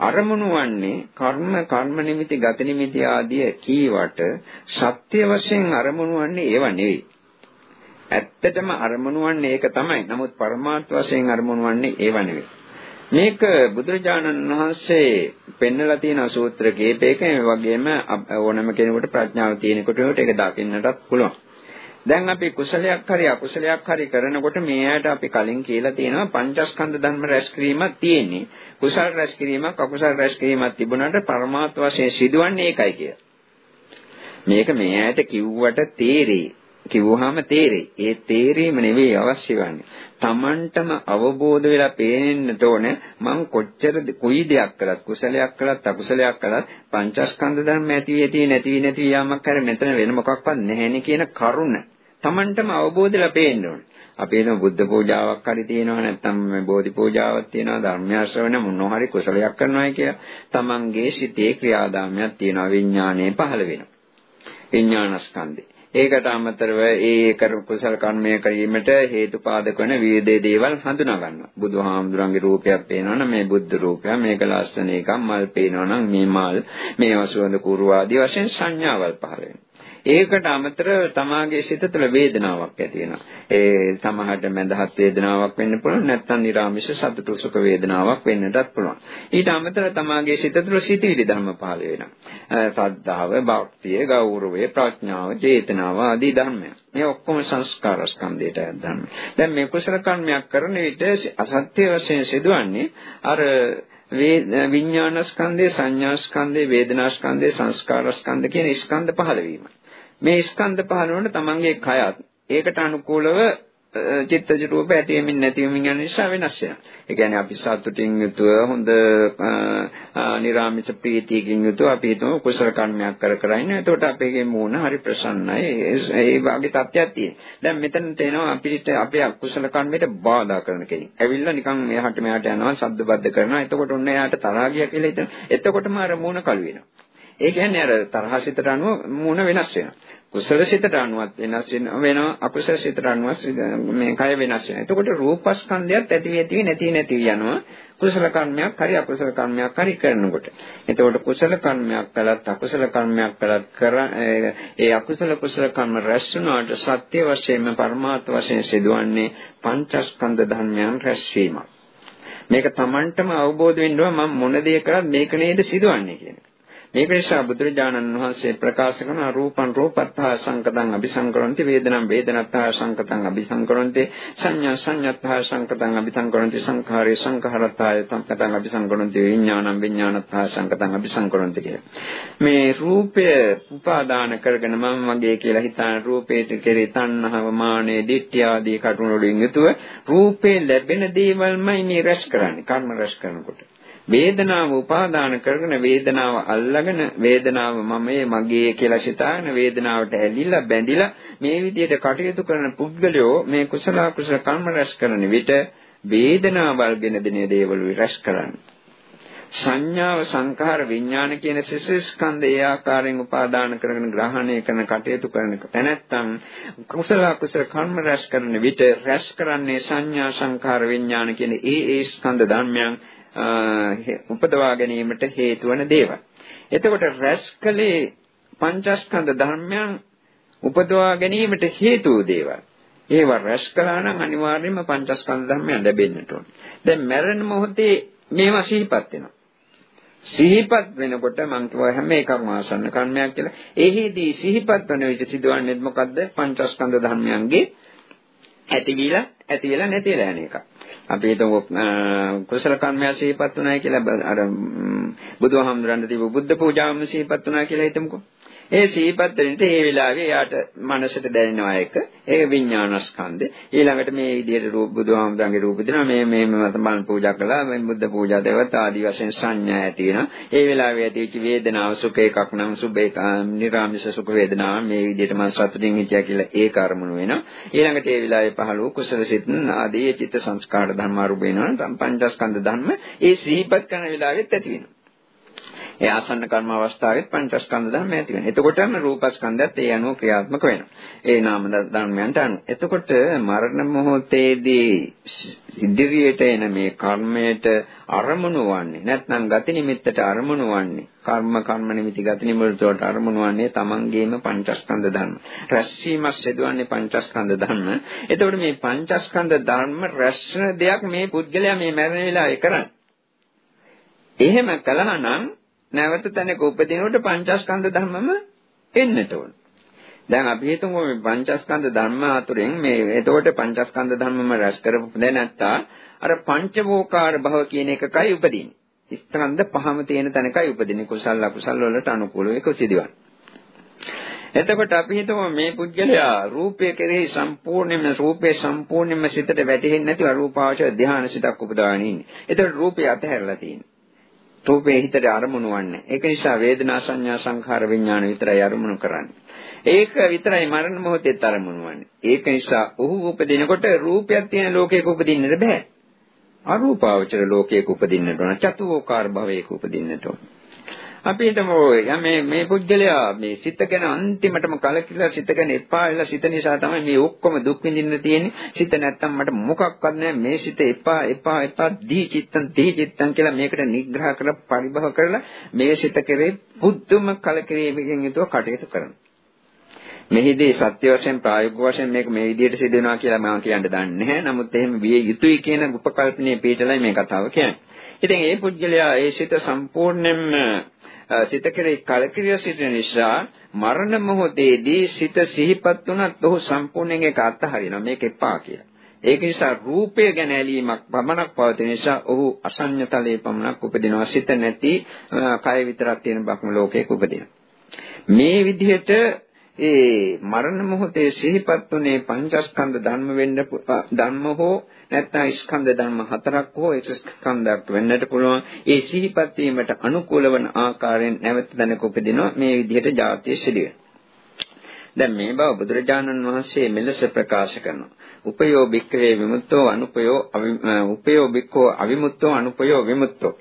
අරමුණු වන්නේ කර්ම කර්ම නිමිති ගති නිමිති ආදී කීවට සත්‍ය වශයෙන් අරමුණු වන්නේ ඒව නෙවෙයි. ඇත්තටම අරමුණු වන්නේ ඒක තමයි. නමුත් පරමාර්ථ වශයෙන් අරමුණු වන්නේ ඒව නෙවෙයි. මේක බුදුරජාණන් වහන්සේ පෙන්නලා තියෙන සූත්‍ර කීපයක මේ වගේම ඕනම කෙනෙකුට ප්‍රඥාව තියෙනකොට ඒක දකින්නටත් පුළුවන්. දැන් අපි කුසලයක් හරි අකුසලයක් හරි කරනකොට මේ ඇයට අපි කලින් කියලා තියෙනවා පංචස්කන්ධ ධර්ම රැස් කිරීමක් තියෙන්නේ. කුසල රැස් කිරීමක් අකුසල රැස් කිරීමක් තිබුණාට පරමාර්ථ වශයෙන් සිදුවන්නේ ඒකයි කියලා. මේක මේ ඇයට කිව්වට තේරෙයි. කිව්වහම තේරෙයි. ඒ තේරීම නෙවෙයි අවශ්‍ය වන්නේ. Tamanටම අවබෝධ වෙලා පේන්නට ඕනේ මං කොච්චර කුයි දෙයක් කළත් කුසලයක් කළත් අකුසලයක් කළත් පංචස්කන්ධ ධර්ම ඇති ඇති නැති නැති යාමක් කර මෙතන වෙන මොකක්වත් නැහැ කියන කරුණ. Tamanටම අවබෝධලා පේන්න ඕනේ. අපි එන බුද්ධ පූජාවක් හරි තියෙනවා නැත්නම් බෝධි පූජාවක් තියෙනවා ධර්මයාශ්‍රවණ මොනවා හරි කුසලයක් කරනවා කියලා තමන්ගේ සිතේ ක්‍රියාදාමයක් තියෙනවා විඥානයේ පහළ වෙනවා විඥානස්කන්ධේ ඒකට අමතරව ඒ කර කුසල කර්මය කිරීමට හේතුපාදක වන විවිධ දේවල් හඳුනා ගන්නවා. බුදුහාමුදුරන්ගේ රූපයක් පේනවනම් මේ බුද්ධ රූපය, මේක ලස්සන එකක්, මල් පේනවනම් මේ මල්, මේවා සුවඳ කුරු ආදී වශයෙන් සංඥාවල් පහළ වෙනවා. ඒකට අමතරව තමාගේ සිත තුළ වේදනාවක් ඇති වෙනවා. ඒ සමහරට මඳහත් වේදනාවක් වෙන්න පුළුවන් නැත්නම් නිරාමිෂ සතුටු සුඛ වේදනාවක් වෙන්නටත් පුළුවන්. ඊට අමතරව තමාගේ සිත තුළ සිටිවිලි ධර්ම පහළ වෙනවා. සද්ධාව, භක්තිය, ගෞරවය, ප්‍රඥාව, චේතනාව ආදී ධර්මයන්. මේ ඔක්කොම සංස්කාර ස්කන්ධයට ධර්ම. දැන් මේ කුසල කර්මයක් කරන විට අසත්‍ය වශයෙන් සිදුවන්නේ අර විඥාන ස්කන්ධේ සංඥා ස්කන්ධේ වේදනා ස්කන්ධේ සංස්කාර ස්කන්ධ කියන ස්කන්ධ පහළ වීමයි. මේ ස්කන්ධ පහළ වුණොත් තමන්ගේ කයත් ඒකට අනුකූලව චිත්තජ රූප ඇතිවෙමින් නැතිවෙමින් යන නිසා වෙනස් වෙනවා. ඒ කියන්නේ අපි සතුටින් යුතුව හොඳ නිරාමිත ප්‍රීතියකින් යුතුව අපි හිතමු කුසල කර්මයක් කර කර ඉන්න. එතකොට අපේ මූණ හරි ප්‍රසන්නයි. ඒ වගේ තත්ත්වයක් තියෙනවා. දැන් මෙතන තේනවා අපිට අපේ අකුසල කර්මයට බාධා කරන කෙනෙක්. ඇවිල්ලා නිකන් මෙහාට මෙහාට යනවා, සද්ද බද්ද කරනවා. එතකොට ඔන්න එයාට තරහා ගියා කියලා හිතන. එතකොටම අර මූණ කළු වෙනවා. ඒ කියන්නේ අර තරහ සිතට අනුව මූණ වෙනස් වෙනවා. කුසල සිතට අනුවත් වෙනස් වෙනවා අකුසල සිතට අනුවත් මේ කය වෙනස් වෙනවා. එතකොට රූපස්කන්ධයත් ඇති වෙති නැති නැති යනවා. කුසල කර්මයක් හරි අකුසල කර්මයක් හරි කරනකොට. එතකොට කුසල කර්මයක් කළත් අකුසල කර්මයක් කළත් කර ඒ අකුසල කුසල කර්ම රැස් වුණාට සත්‍ය වශයෙන්ම පරමාර්ථ වශයෙන් සිදුවන්නේ පංචස්කන්ධ ධර්මයන් රැස්වීමක්. මේක Tamanටම අවබෝධ වෙන්න ඕන මම මොන දේ කරත් මේක නේද සිදුවන්නේ කියන එක. මේක නිසා බුදුරජාණන් වහන්සේ ප්‍රකාශ කරන රූපං රූපත්තා සංකතං අபிසංකරන්ති වේදනං වේදනත්තා සංකතං අபிසංකරන්ති සංඥා සංඥත්තා සංකතං අபிසංකරන්ති සංඛාරේ සංඛාරත්තාය සංකතං අபிසංකරන්ති විඥානං විඥානත්තා සංකතං අபிසංකරන්ති කියලා. මේ රූපය උපාදාන කරගෙන මම මගේ කියලා හිතාන රූපේට කෙරේ තණ්හාව මානෙ දිට්ඨිය ආදී කටුණු වලින් යුතුව රූපේ ලැබෙන දේවල්මයි මේ රැස් කරන්නේ කර්ම රැස් කරනකොට. වේදනාව උපාදාන කරගෙන වේදනාව අල්ලගෙන වේදනාව මමයේ මගේ කියලා සිතාගෙන වේදනාවට ඇලිලා බැඳිලා මේ විදිහට කටයුතු කරන පුද්ගලයෝ මේ කුසල කුසල කර්ම රැස් කරන විට වේදනාවල් ගෙන දෙන දේවල් රැස් කරන්නේ. සංඥාව සංඛාර විඥාන කියන සිසස්කන්ධ ඒ ආකාරයෙන් උපාදාන කරගෙන ග්‍රහණය කරන කටයුතු කරන තැනැත්තන් කුසල කුසල කර්ම රැස් කරන විට රැස් කරන්නේ සංඥා සංඛාර විඥාන කියන ඒ ඒ ස්කන්ධ ධර්මයන් උපදවා ගැනීමට හේතු වන දේවල්. එතකොට රැස්කලේ පංචස්කන්ධ ධර්මයන් උපදවා ගැනීමට හේතු දේවල්. ඒවා රැස් කළා නම් අනිවාර්යයෙන්ම පංචස්කන්ධ ධර්මයන් ලැබෙන්නට ඕන. දැන් මරණ මොහොතේ මේවා සිහිපත් වෙනවා. සිහිපත් වෙනකොට මං කියව හැම එකක්ම ආසන්න කර්මයක් කියලා. එහිදී සිහිපත් වන විට සිදුවන්නේ මොකද්ද? පංචස්කන්ධ ධර්මයන්ගේ ඇතිවිලා ඇතිවිලා නැතිලා යන එක. අපි හිතමු කුසල කර්මය සිහිපත් වුණා කියලා අර බුදුහාමුදුරන් දීපු බුද්ධ පූජාවම සිහිපත් වුණා කියලා හිතමුකෝ. ඒ සිහිපත් වෙනට ඒ වෙලාවේ යාට මනසට දැනෙනවා එක ඒක විඥානස්කන්ධ ඊළඟට මේ විදිහට රූප බුදුහාමුදුරන්ගේ රූප දෙනවා. මේ මේ මතමල් පූජා කළා. මේ බුද්ධ පූජා දේවත ආදී වශයෙන් සංඥා ඇති වෙනවා. ඒ වෙලාවේ ඇතිවෙච්ච වේදනාව සුඛ එකක් නම් සුභ එක නිරාමිෂ සුඛ වේදනාව මේ විදිහට මම සතුටින් හිටියා කියලා ඒක අරමුණු වෙනවා. ඊළඟට ඒ වෙලාවේ පහළ වූ කුසල සිත් ආදී චිත්ත සංස්කාර ධර්ම අරුප වෙනවා පංචස්කන්ධ ධර්ම ඒ සිහිපත් කරන වෙලාවෙත් ඇති වෙනවා. ඒ ආසන්න කර්ම අවස්ථාවෙත් පංචස්කන්ධ ධර්ම ඇති වෙනවා. එතකොටම රූපස්කන්ධයත් ඒ අනුව ක්‍රියාත්මක වෙනවා. ඒ නාම ධර්මයන්ට අනුව. එතකොට මරණ මොහොතේදී ඉදිරියට එන මේ කර්මයට අරමුණු වන්නේ නැත්නම් ගති නිමිත්තට අරමුණු වන්නේ කර්ම කර්ම නිමිති ගති නිමිත්තට අරමුණු වන්නේ තමන්ගේම පංචස්කන්ධ ධර්ම. රැස්වීමක් සිදුවන්නේ පංචස්කන්ධ ධර්ම. එතකොට මේ පංචස්කන්ධ ධර්ම රැස්න දෙයක් මේ පුද්ගලයා මේ මරණ වෙලාවේ කරන්නේ. එහෙම කළා නම් නැවත තැනක උපදිනකොට පංචස්කන්ධ ධර්මම එන්නට ඕන. දැන් අපි හිතමු මේ පංචස්කන්ධ ධර්ම අතුරෙන් මේ එතකොට පංචස්කන්ධ ධර්මම රැස් කරපු නැත්තා අර පංචවෝකාර භව කියන එකකයි උපදින්නේ. ස්කන්ධ පහම තියෙන තැනකයි උපදින්නේ කුසල අකුසල වලට අනුකූලව ඒක සිදුවන්නේ. එතකොට අපි හිතමු මේ පුද්ගලයා රූපය කෙරෙහි සම්පූර්ණයෙන්ම රූපේ සම්පූර්ණයෙන්ම සිතට වැටෙන්නේ නැතිව රූපාවචර ධානය සිතක් උපදවාගෙන ඉන්නේ. එතකොට රූපය අතහැරලා තියෙන්නේ. රූපේ හිතට අරමුණු වන්නේ. ඒක නිසා වේදනා සංඥා සංඛාර විඥාන විතරයි අරමුණු කරන්නේ. ඒක විතරයි මරණ මොහොතේ අරමුණු වන්නේ. ඒක නිසා ඔහු උපදිනකොට රූපයක් තියෙන ලෝකයක උපදින්නට බෑ. අරූපාවචර ලෝකයක උපදින්නට ඕන. චතුෝකාර භවයක උපදින්නට ඕන. අපි හිතමු මේ මේ පුද්ගලයා මේ සිත ගැන අන්තිමටම කලකිරලා සිත ගැන එපා වෙලා සිත නිසා තමයි මේ ඔක්කොම දුක් විඳින්න තියෙන්නේ. සිත නැත්තම් මට මොකක්වත් නැහැ. මේ සිත එපා එපා එපා දී චිත්තං දී චිත්තං කියලා මේකට නිග්‍රහ කරලා පරිභව කරලා මේ සිත කෙරේ බුද්ධම කලකිරීමකින් යුතුව කටයුතු කරනවා. මෙහිදී සත්‍ය වශයෙන් ප්‍රායෝගික වශයෙන් මේක මේ විදිහට සිදු වෙනවා කියලා මම කියන්න දන්නේ නැහැ. නමුත් එහෙම විය යුතුයි කියන උපකල්පනයේ පිටලයි මේ කතාව කියන්නේ. ඉතින් ඒ පුද්ගලයා ඒ සිත සම්පූර්ණයෙන්ම සිත කෙරෙහි කලකිරිය සිටින නිසා මරණ මොහොතේදී සිත සිහිපත් වුණත් ඔහු සම්පූර්ණයෙන් ඒක අත්හරිනවා මේක එපා කියලා. ඒක නිසා රූපය ගැන ඇලීමක් පමණක් පවතින නිසා ඔහු අසඤ්ඤතලයේ පමණක් උපදිනවා සිත නැති කය විතරක් තියෙන බ්‍රහ්ම ලෝකයක උපදිනවා. මේ විදිහට ඒ මරණ මොහොතේ සිහිපත් උනේ පංචස්කන්ධ ධර්ම වෙන්න ධර්ම හෝ නැත්නම් ස්කන්ධ ධර්ම හතරක් හෝ එක ස්කන්ධයක් වෙන්නට පුළුවන්. ඒ සිහිපත් වීමට අනුකූල වන ආකාරයෙන් නැවත දැනක උපදිනවා මේ විදිහට ජාතිය සිදුවේ. දැන් මේ බව බුදුරජාණන් වහන්සේ මෙලෙස ප්‍රකාශ කරනවා. උපයෝ භික්ඛවේ විමුක්තෝ අනුපයෝ උපයෝ භික්ඛෝ අවිමුක්තෝ අනුපයෝ විමුක්තෝ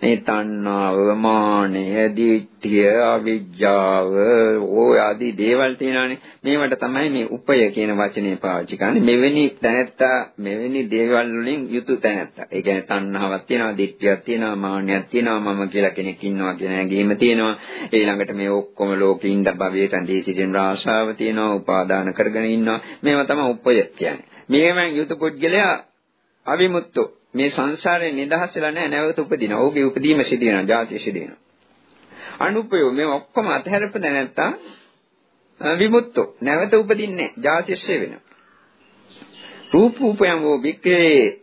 මේ තණ්හාව, මානය, දිට්ඨිය, අවිජ්ජාව, ඕය ආදී දේවල් තියෙනවානේ. මේවට තමයි මේ උපය කියන වචනේ පාවිච්චි කරන්නේ. මෙවැනි තැනැත්තා මෙවැනි දේවල් වලින් යුතු තැනැත්තා. ඒ කියන්නේ තණ්හාවක් තියෙනවා, දිට්ඨියක් තියෙනවා, මානයක් තියෙනවා, මම කියලා කෙනෙක් ඉන්නවා කියන හැඟීම තියෙනවා. ඊළඟට මේ ඔක්කොම ලෝකේ ඉඳ භවයට ඇඳී සිටින ආශාව තියෙනවා, උපාදාන කරගෙන ඉන්නවා. මේවා තමයි උපය කියන්නේ. මේවෙන් යුතු පුද්ගලයා අවිමුක්තෝ මේ සංසාරේ නිදහස් වෙලා නැහැ නැවත උපදිනවා. ඔහුගේ උපදීම සිදු වෙනවා, ජාතිය සිදු වෙනවා. අනුපයෝ මේ ඔක්කොම අතහැරපද නැත්තම් විමුක්තෝ. නැවත උපදින්නේ ජාතිස්සේ වෙනවා. රූපූපයම් වූ වික්‍රේ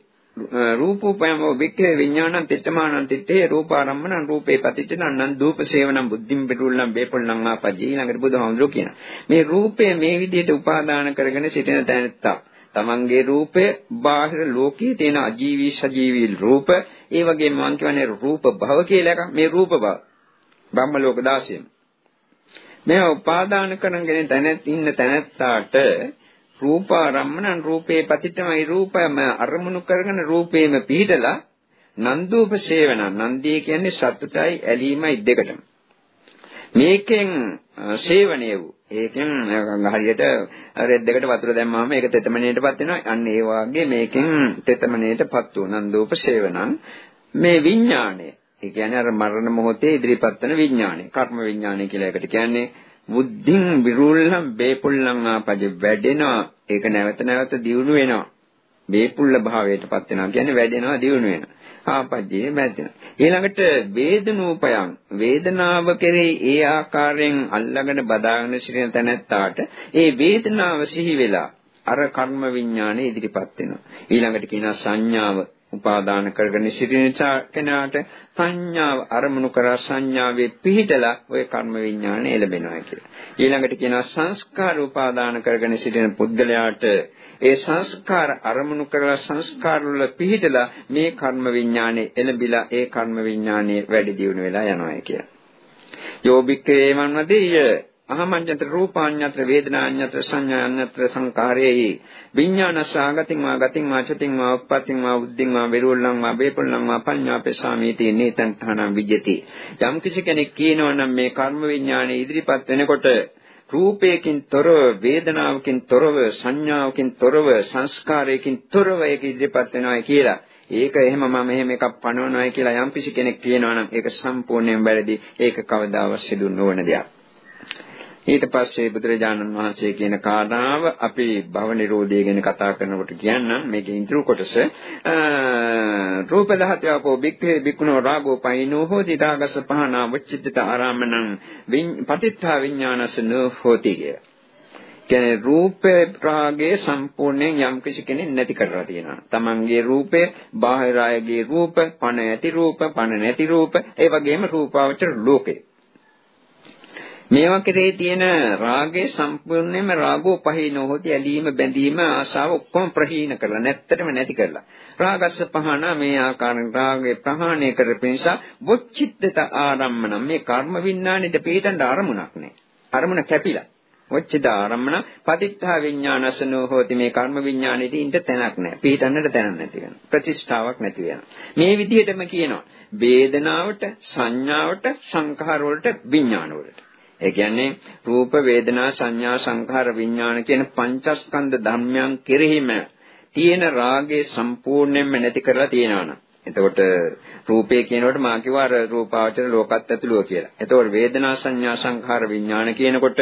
රූපූපයම් වූ වික්‍රේ විඥානං තිත්තමානං තිත්තේ රූපාරම්මණං රූපේ පතිච්චනං දූප සේවනං බුද්ධිම් පිටුල්ලං බේපොල්ලං ආපජී ළඟට බුදුහාමුදුරුවෝ කියනවා. මේ රූපය මේ විදිහට උපාදාන කරගෙන සිටින තැනත්තා තමන්ගේ රූපය බාහිර ලෝකයේ තියෙන අජීවී සජීවී රූප. ඒ වගේම මම කියන්නේ රූප භව කියලා එකක්. මේ රූප භව. බ්‍රහ්ම ලෝක 16ම මේ උපාදාන කරගෙන තැනත් ඉන්න තැනත්තාට රූපාරම්මණන් රූපේ පතිතමයි රූපයම අරමුණු කරගෙන රූපේම පිහිටලා නන්දූප සේවන නන්දී කියන්නේ සතුටයි ඇලීමයි දෙකටම මේකෙන් සේවනය වූ ඒකෙන් හරියට රෙද්දකට වතුර දැම්මම ඒක තෙතමනේටපත් වෙනවා. අන්න ඒ වාගේ මේකෙන් තෙතමනේටපත් වුණන් සේවනං මේ විඥාණය. ඒ කියන්නේ අර මරණ මොහොතේ ඉදිරිපත් වෙන විඥාණය. කර්ම විඥාණය කියලා එකට කියන්නේ බුද්ධින් විරුල්ලම් බේපුල්ලම් ආපජ වැඩෙනවා. ඒක නැවත නැවත දියුණු වෙනවා. බේපුල්ල භාවයටපත් වෙනවා කියන්නේ වැඩෙනවා දියුණු වෙනවා. ආපජ්ජේ මැදෙනවා. ඊළඟට වේදනෝපයං වේදනාව කෙරෙහි ඒ ආකාරයෙන් අල්ලාගෙන බදාගෙන සිටින තැනැත්තාට ඒ වේදනාව සිහි වෙලා අර කර්ම විඥානේ ඉදිරිපත් වෙනවා. ඊළඟට කියනවා සංඥාව උපාදාන කරගෙන සිටින කෙනාට සංඥාව අරමුණු කර සංඥාවේ පිහිටලා ওই කර්ම විඥානය එළබෙනවා කියලා. ඊළඟට කියනවා සංස්කාර උපාදාන කරගෙන සිටින පුද්ගලයාට ඒ සංස්කාර අරමුණු කරලා සංස්කාර වල පිහිටලා මේ කර්ම විඥානය එළඹිලා ඒ කර්ම විඥානයේ වැඩි දියුණු වෙලා යනවා කියලා. යෝබික්කේ මන්වදීය අහමඤ්ඤතර රූපාඤ්ඤතර වේදනාඤ්ඤතර සංඥාඤ්ඤතර සංකාරේහි විඥානසාගතින් වා ගතින් වා චතින් වා උප්පත්තින් වා උද්දින් වා විරෝල්ලං වා බේපොල්ලං වා පඤ්ඤාපේසාමීති නේතං තහනම් විජ්ජති. යම් කිසි කෙනෙක් කියනවා නම් මේ කර්ම විඥානේ ඉදිරිපත් වෙනකොට රූපයකින් තොරව වේදනාවකින් තොරව සංඥාවකින් තොරව සංස්කාරයකින් තොරව ඒක ඉදිරිපත් වෙනවා කියලා. ඒක එහෙම මම එහෙම එකක් පනවනවායි කියලා යම්කිසි කෙනෙක් කියනවා නම් ඒක සම්පූර්ණයෙන් වැරදි. ඒක කවදාවත් සිදු නොවන දෙයක්. ඊට පස්සේ බුදුරජාණන් වහන්සේ කියන කාරණාව අපි භව නිරෝධය ගැන කතා කරනකොට කියන්නම් මේකේ ඉන්ට්‍රෝ කොටස රූප දහත්‍යපෝ බික්ඛේ බික්ඛුනෝ රාගෝ පයින්නෝ හෝති රාගස පහනා වච්චිත්ත ආරාමණං පටිච්චා විඥානස නෝති කිය. කියන්නේ රූපේ රාගයේ සම්පූර්ණයෙන් යම් කිසි කෙනෙක් නැති කරලා තියෙනවා. තමන්ගේ රූපය, බාහිර අයගේ රූප, පණ ඇති රූප, පණ නැති රූප, ඒ වගේම රූපාවචර ලෝකේ මේවා කෙරේ තියෙන රාගය සම්පූර්ණයෙන්ම රාගෝ පහිනෝ හොති ඇලීම බැඳීම ආශාව ඔක්කොම ප්‍රහීන කරලා නැත්තටම නැති කරලා. රාගස්ස පහන මේ ආකාරයෙන් රාගය ප්‍රහාණය කරපු නිසා වොච්චිත්තත ආරම්මන. මේ කර්ම විඥානෙට පිටඳ අරමුණක් නැහැ අරමුණ කැපිලා. වොච්චිත ආරම්මන. පතිත්තා විඥානසනෝ හෝති. මේ කර්ම විඥානෙට ඉන්න තැනක් නැහැ පිටන්නට තැනක් නැති වෙනවා. ප්‍රතිෂ්ඨාවක් නැති වෙනවා. මේ විදිහටම කියනවා. වේදනාවට සංඥාවට සංඛාර වලට විඥාන වලට. ඒ කියන්නේ රූප වේදනා සංඥා සංඛාර විඥාන කියන පංචස්කන්ධ ධර්මයන් කෙරෙහිම තියෙන රාගය සම්පූර්ණයෙන්ම නැති කරලා තියෙනවනම් එතකොට රූපේ කියනකොට මා කිව්වා අර රූපාවචර ලෝකත් ඇතුළුව කියලා. එතකොට වේදනා සංඥා සංඛාර විඥාන කියනකොට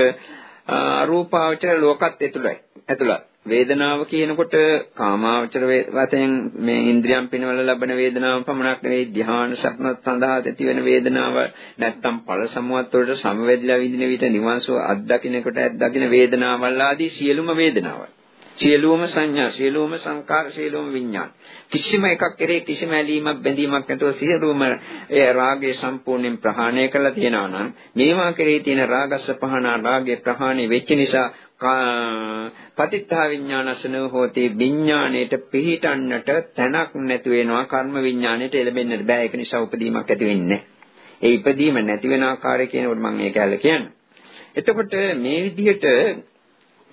අරූපාවචර ලෝකත් ඇතුළයි. ඇතුළත්. වේදනාව කියනකොට කාමාවචර වශයෙන් මේ ඉන්ද්‍රියම් පිනවල ලබන වේදනාව පමණක් නෙවෙයි ධ්‍යාන සක්න සඳහා ඇති වෙන වේදනාව නැත්තම් ඵල සමුවත් වලට සමවැදිලා විඳින විට නිවන්සෝ අත්දකින්නකොට අත්දකින්න වේදනාවල් ආදී සියලුම වේදනාවල්. සියලුම සංඥා සියලුම සංකාර සියලුම විඥාන. කිසිම එකක් කෙරේ කිසිම ඇලීමක් බැඳීමක් නැතුව සියලුම ඒ රාගය සම්පූර්ණයෙන් ප්‍රහාණය කරලා තියෙනවා නම් මේවා කෙරේ තියෙන රාගස්ස පහනා රාගය ප්‍රහාණය වෙච්ච නිසා පතිත්තා විඥානසන හෝති විඥාණයට පිහිටන්නට තැනක් නැති වෙනවා කර්ම විඥාණයට එළඹෙන්නට බෑ ඒක නිසා උපදීමක් ඇති වෙන්නේ ඒ ඉපදීම නැති වෙන ආකාරය කියනකොට මම ඒක ඇල්ල කියන්නේ එතකොට මේ විදිහට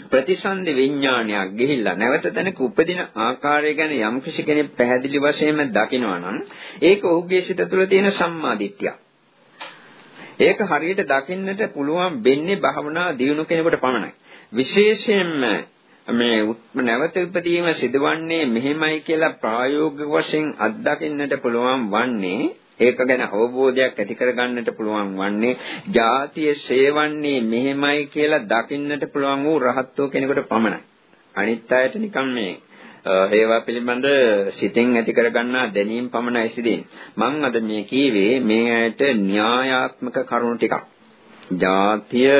ප්‍රතිසන්දි විඥානයක් ගිහිල්ලා නැවත තැනක උපදින ආකාරය ගැන යම් කිසි කෙනෙක් පැහැදිලි වශයෙන්ම දකිනවා නම් ඒක ඔහුගේ සිත තුළ තියෙන සම්මාදිට්ඨිය. ඒක හරියට දකින්නට පුළුවන් වෙන්නේ භවනා දියුණු කෙනෙකුට පමණයි. විශේෂයෙන්ම මේ නැවත ඉපදීම සිදුවන්නේ මෙහෙමයි කියලා ප්‍රායෝගික වශයෙන් අත්දකින්නට පුළුවන් වන්නේ ඒක ගැන අවබෝධයක් ඇති කරගන්නට පුළුවන් වන්නේ ජාතිය සේවන්නේ මෙහෙමයි කියලා දකින්නට පුළුවන් වූ රහත්වෝ කෙනෙකුට පමණයි. අනිත් අයට නිකන් මේ ඒවා පිළිබඳ සිතෙන් ඇති කරගන්නා දැනීම් පමණයි සිදෙන්නේ. මම අද මේ කීවේ මේ ඇයට න්‍යායාත්මක කරුණු ටිකක්. ජාතිය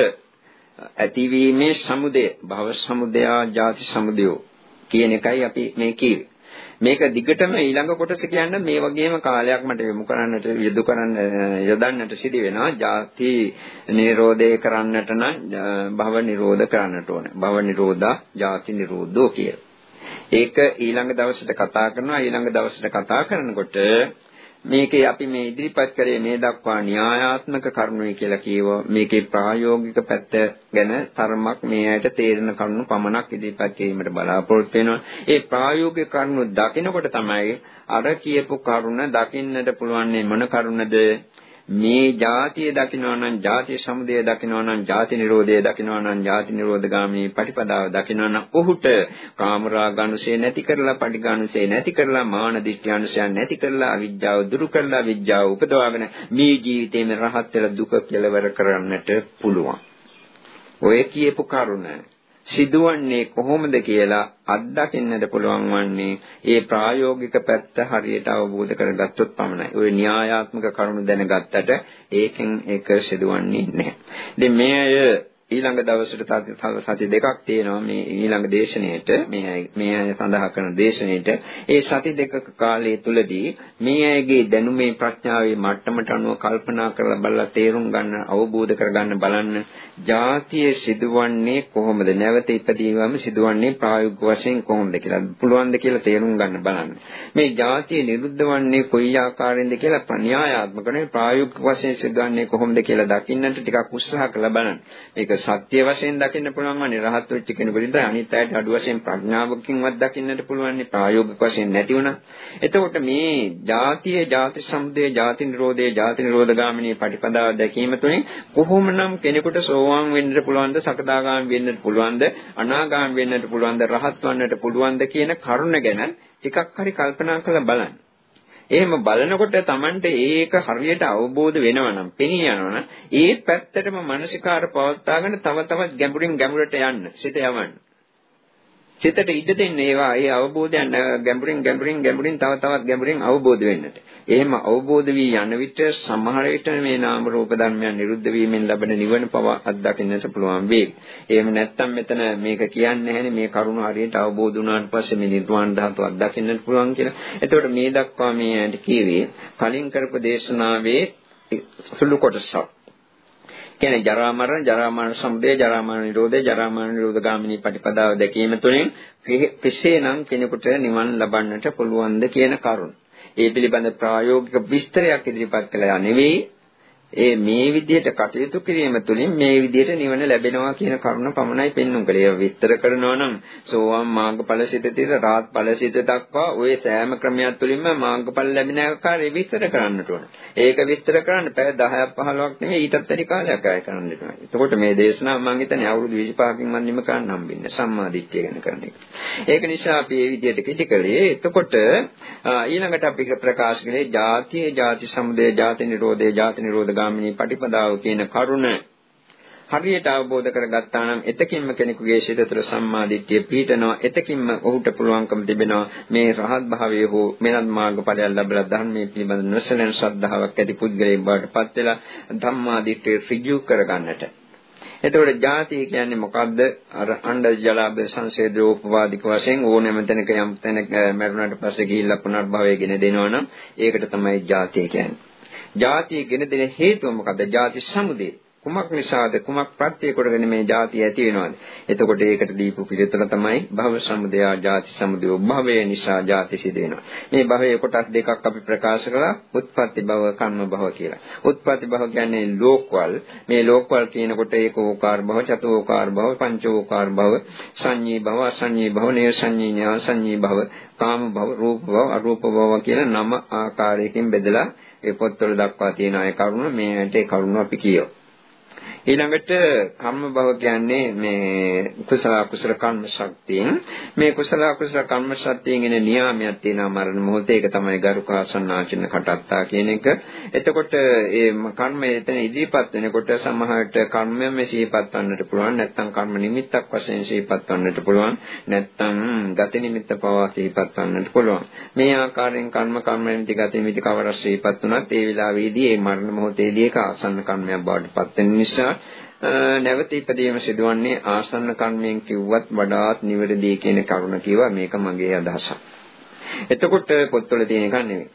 ඇතිවීමේ සමුදය භව සමුදයා ජාති සමුදයෝ කියන එකයි අපි මේ කියවේ. මේක දිගටම ඊළඟ කොටස කියන්න මේ වගේම කාලයක් මට යොමු කරන්නට යොදු කරන්න යොදන්නට සිදි වෙනවා. ಜಾති නිරෝධය කරන්නට නම් භව නිරෝධ කරන්නට ඕනේ. භව නිරෝධා ಜಾති නිරෝධෝ කියලා. ඒක ඊළඟ දවසට කතා කරනවා. ඊළඟ දවසට කතා කරනකොට මේකේ අපි මේ ඉදිරිපත් කරේ මේ දක්වා න්‍යායාත්මක කරුණුයි කියලා කියව මේකේ ප්‍රායෝගික පැත්ත ගැන තරමක් මේ ඇයට තේරෙන කරුණු පමණක් ඉදිරිපත් කිරීමට බලාපොරොත්තු වෙනවා. ඒ ප්‍රායෝගික කරුණු දකිනකොට තමයි අර කියපු කරුණ දකින්නට පුළුවන් මොන කරුණද මේ ජාතිය දකිනවා නම් ජාතිය සමුදය දකිනවා නම් ජාති නිරෝධය දකිනවා නම් ජාති නිරෝධගාමී පටිපදාව දකිනවා නම් ඔහුට කාමරාගනුසේ නැති කරලා පටිඝානුසේ නැති කරලා මාන දිට්ඨියනුසයන් නැති කරලා අවිජ්ජාව දුරු කරලා විජ්ජාව උපදවාගෙන මේ ජීවිතේම රහත් වෙලා දුක කෙලවර කරන්නට පුළුවන්. ඔය කියපු කරුණ සිදුවන්නේ කොහොමද කියලා අත්දකින්නට පුළුවන් වන්නේ ඒ ප්‍රායෝගික පැත්ත හරියට අවබෝධ කරගත්තොත් පමණයි. ওই න්‍යායාත්මක කරුණු දැනගත්තට ඒකෙන් ඒක සිදුවන්නේ නැහැ. ඉතින් මේ අය ඊළඟ දවසට තව සති දෙකක් තියෙනවා මේ ඊළඟ දේශනෙට මේ මේ අය සඳහා කරන දේශනෙට ඒ සති දෙකක කාලය තුලදී මේ අයගේ දැනුමේ ප්‍රඥාවේ මට්ටමට අනුව කල්පනා කරලා බලලා තේරුම් ගන්න අවබෝධ කරගන්න බලන්න ජාතිය සිදුවන්නේ කොහොමද? නැවත ඉපදීමම සිදුවන්නේ ප්‍රායෝගික වශයෙන් කොහොමද කියලා පුළුවන්ද කියලා තේරුම් ගන්න බලන්න. මේ ජාතිය නිරුද්ධ වන්නේ කොයි ආකාරයෙන්ද කියලා ප්‍රඥායාත්මක නෙවෙයි ප්‍රායෝගික වශයෙන් සිදුවන්නේ කොහොමද කියලා දකින්නට ටිකක් උත්සාහ කරලා බලන්න. මේක සත්‍ය වශයෙන් දකින්න පුළුවන් වන්නේ රහත් වෙච්ච කෙනෙකුට අනිත් අයට අඩු වශයෙන් ප්‍රඥාවකින්වත් දකින්නට පුළුවන් ප්‍රායෝගික වශයෙන් නැති වුණා. එතකොට මේ ජාතිය, ජාති සමුදය, ජාති නිරෝධය, ජාති නිරෝධගාමිනී පටිපදාව දැකීම තුළින් කොහොමනම් කෙනෙකුට සෝවාන් වෙන්නට පුළුවන්ද, සකදාගාමී වෙන්නට පුළුවන්ද, අනාගාමී වෙන්නට පුළුවන්ද, රහත් වන්නට පුළුවන්ද කියන කරුණ ගැන ටිකක් හරි කල්පනා කරලා බලන්න. එහෙම බලනකොට Tamanට ඒක හරියට අවබෝධ වෙනවා නම් පෙනී යනවා ඒ පැත්තටම මානසිකාර පවත්වාගෙන තව තවත් ගැඹුරින් ගැඹුරට යන්න සිත යවන්න. සිතට ඉඩ දෙන්න ඒවා ඒ අවබෝධයන් ගැඹුරින් ගැඹුරින් ගැඹුරින් තව තවත් ගැඹුරින් අවබෝධ වෙන්නට. එහෙම අවබෝධ වී යන විට සමහර විට මේ නාම රූප ධර්මයන් නිරුද්ධ වීමෙන් ලැබෙන නිවන පව අත්දකින්නට පුළුවන් වේ. එහෙම නැත්නම් මෙතන මේක කියන්නේ නැහැනේ මේ කරුණ හරියට අවබෝධ වුණාට පස්සේ මේ නිර්වාණ ධාතුව අත්දකින්නට පුළුවන් කියලා. එතකොට මේ දක්වා මේ ඇයි කියවේ කලින් කරපු දේශනාවේ සුළු කොටසක්. කියන්නේ ජරා මරණ, ජරා මරණ සමුදය, ජරා මරණ නිරෝධය, ජරා මරණ නිරෝධ ගාමිනී පටිපදාව දැකීම තුළින් කෙසේනම් කෙනෙකුට නිවන් ලබන්නට පුළුවන්ද කියන කරුණ. ඒ පිළිබඳ ප්‍රායෝගික විස්තරයක් ඉදිරිපත් කළා නෙවෙයි ඒ මේ විදිහට කටයුතු කිරීම තුළින් මේ විදිහට නිවන ලැබෙනවා කියන කරුණ පමණයි පෙන්වුම් කළේ. ඒක විස්තර කරනවා නම් සෝවාන් මාර්ගඵල සිතේදී රාත් ඵල සිත දක්වා ওই සෑම ක්‍රමයක් තුළින්ම මාර්ගඵල ලැබෙන ආකාරය විස්තර කරන්නට ඕන. ඒක විස්තර කරන්න පැය 10ක් 15ක් නෙමෙයි ඊටත් වැඩි කාලයක් ආය කරන්න ඕන. එතකොට මේ දේශනාව මම හිතන්නේ අවුරුදු 25කින් මම නිම කරන්න හම්බෙන්නේ සම්මාදිට්ඨිය ගැන කරන එක. ඒක නිසා අපි මේ විදිහට කිටි කළේ. එතකොට ඊළඟට අපි ප්‍රකාශ කළේ ජාතිය, ජාති සමුදය, ජාති නිරෝධය, ජාති නිරෝධ ගාමිනී පටිපදාව කියන කරුණ හරියට අවබෝධ කරගත්තා නම් එතකින්ම කෙනෙකුගේ සිත තුළ සම්මා දිට්ඨිය පිහිටනවා එතකින්ම ඔහුට පුළුවන්කම තිබෙනවා මේ රහත් භාවයේ හෝ මෙලන් මාර්ගඵලයක් ලැබලා ධර්මයේ පිළිබඳ නොසලෙන ශ්‍රද්ධාවක් ඇති පුද්ගලයෙක් බවට පත් වෙලා ධම්මා දිට්ඨිය ඍජු කරගන්නට එතකොට ಜಾති කියන්නේ මොකද්ද? අර අණ්ඩ ජලාභ සංසේදෝපවාදික වශයෙන් ඕනෑම තැනක යම් තැනක මරුණාට පස්සේ ගිහිල්ලා පුනර්භවය ගෙන දෙනවනම් ඒකට තමයි ಜಾති කියන්නේ. ಜಾතිය ගෙන දෙන හේතුව මොකද්ද? ಜಾති සමුදේ. කුමක් නිසාද? කුමක් ප්‍රත්‍ය කොටගෙන මේ ಜಾති ඇති වෙනවද? එතකොට ඒකට දීපු පිළිතුර තමයි භව සමුදයා ಜಾති සමුදය. භවය නිසා ಜಾති සිදු වෙනවා. මේ භවයේ කොටස් දෙකක් අපි ප්‍රකාශ කළා. උත්පත්ති භව කම්ම භව කියලා. උත්පත්ති භව කියන්නේ ලෝකවල. මේ ලෝකවල කියනකොට ඒක ඕකාර භව චතෝකාර භව පංචෝකාර භව සංඤී භව අසංඤී භව නේසංඤී ඥාසංඤී භව කාම භව රූප භව අරූප භව කියන නම ආකාරයකින් බෙදලා ඒ පොත්වල දක්වා තියෙන අය කරුණ මේ ඇට ඒ කරුණ අපි කියව. ඊළඟට කර්ම භව කියන්නේ මේ කුසල අකුසල කර්ම ශක්තියෙන් මේ කුසල අකුසල කර්ම ශක්තියෙන් එන නියාමයක් තියෙනවා මරණ මොහොතේ ඒක තමයි ගරුකාසන්නාචින්න කටත්තා කියන එක. එතකොට ඒ කර්මය එතන ඉදිරිපත් වෙනකොට සමහරට කර්මයෙන් සිහිපත් වන්නට පුළුවන් නැත්නම් කර්ම නිමිත්තක් වශයෙන් සිහිපත් වන්නට පුළුවන් නැත්නම් ගති නිමිත්ත පවා සිහිපත් වන්නට පුළුවන්. මේ ආකාරයෙන් කර්ම කර්ම නිමිති ගති නිමිති කවර සිහිපත් වුණත් ඒ වෙලාවේදී ඒ මරණ මොහොතේදී ඒක ආසන්න කර්මයක් බවට පත් වෙන නිසා නැවත ඉපදීම සිදුවන්නේ ආසන්න කර්මයෙන් කිව්වත් වඩාත් නිවැරදි කියන කරුණ කිව්වා මේක මගේ අදහසක්. එතකොට පොත්වල තියෙන එකක් නෙමෙයි.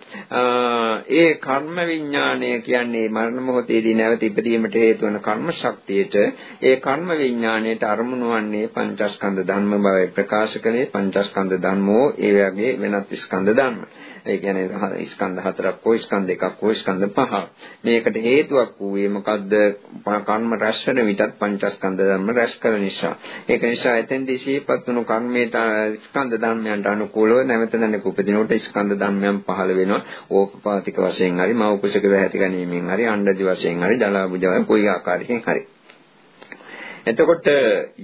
ඒ කර්ම විඥාණය කියන්නේ මරණ මොහොතේදී නැවත ඉපදීමට හේතු වන කර්ම ශක්තියට ඒ කර්ම විඥාණයට අරමුණු වන්නේ පංචස්කන්ධ ධර්ම බවයි ප්‍රකාශ කළේ පංචස්කන්ධ ධර්මෝ ඒ වගේ වෙනත් ස්කන්ධ ධර්ම. ඒ කියන්නේ ස්කන්ධ හතරක් හෝ ස්කන්ධ එකක් හෝ ස්කන්ධ පහක්. මේකට හේතුවක් වූයේ මොකද්ද? කර්ම රැස් වෙන විටත් පංචස්කන්ධ ධර්ම රැස් කරන නිසා. ඒක නිසා එතෙන්දී සිහිපත් වුණු කර්මයට ස්කන්ධ ධර්මයන්ට අනුකූලව නැවත නැවත උපදිනකොට ස්කන්ධ ධර්මයන් පහළ වෙනවා. ඕපපාතික වශයෙන් හරි මව කුසක වැහැති ගැනීමෙන් හරි අණ්ඩදි වශයෙන් හරි ජලාබුජව කොයි ආකාරයකින් හරි. එතකොට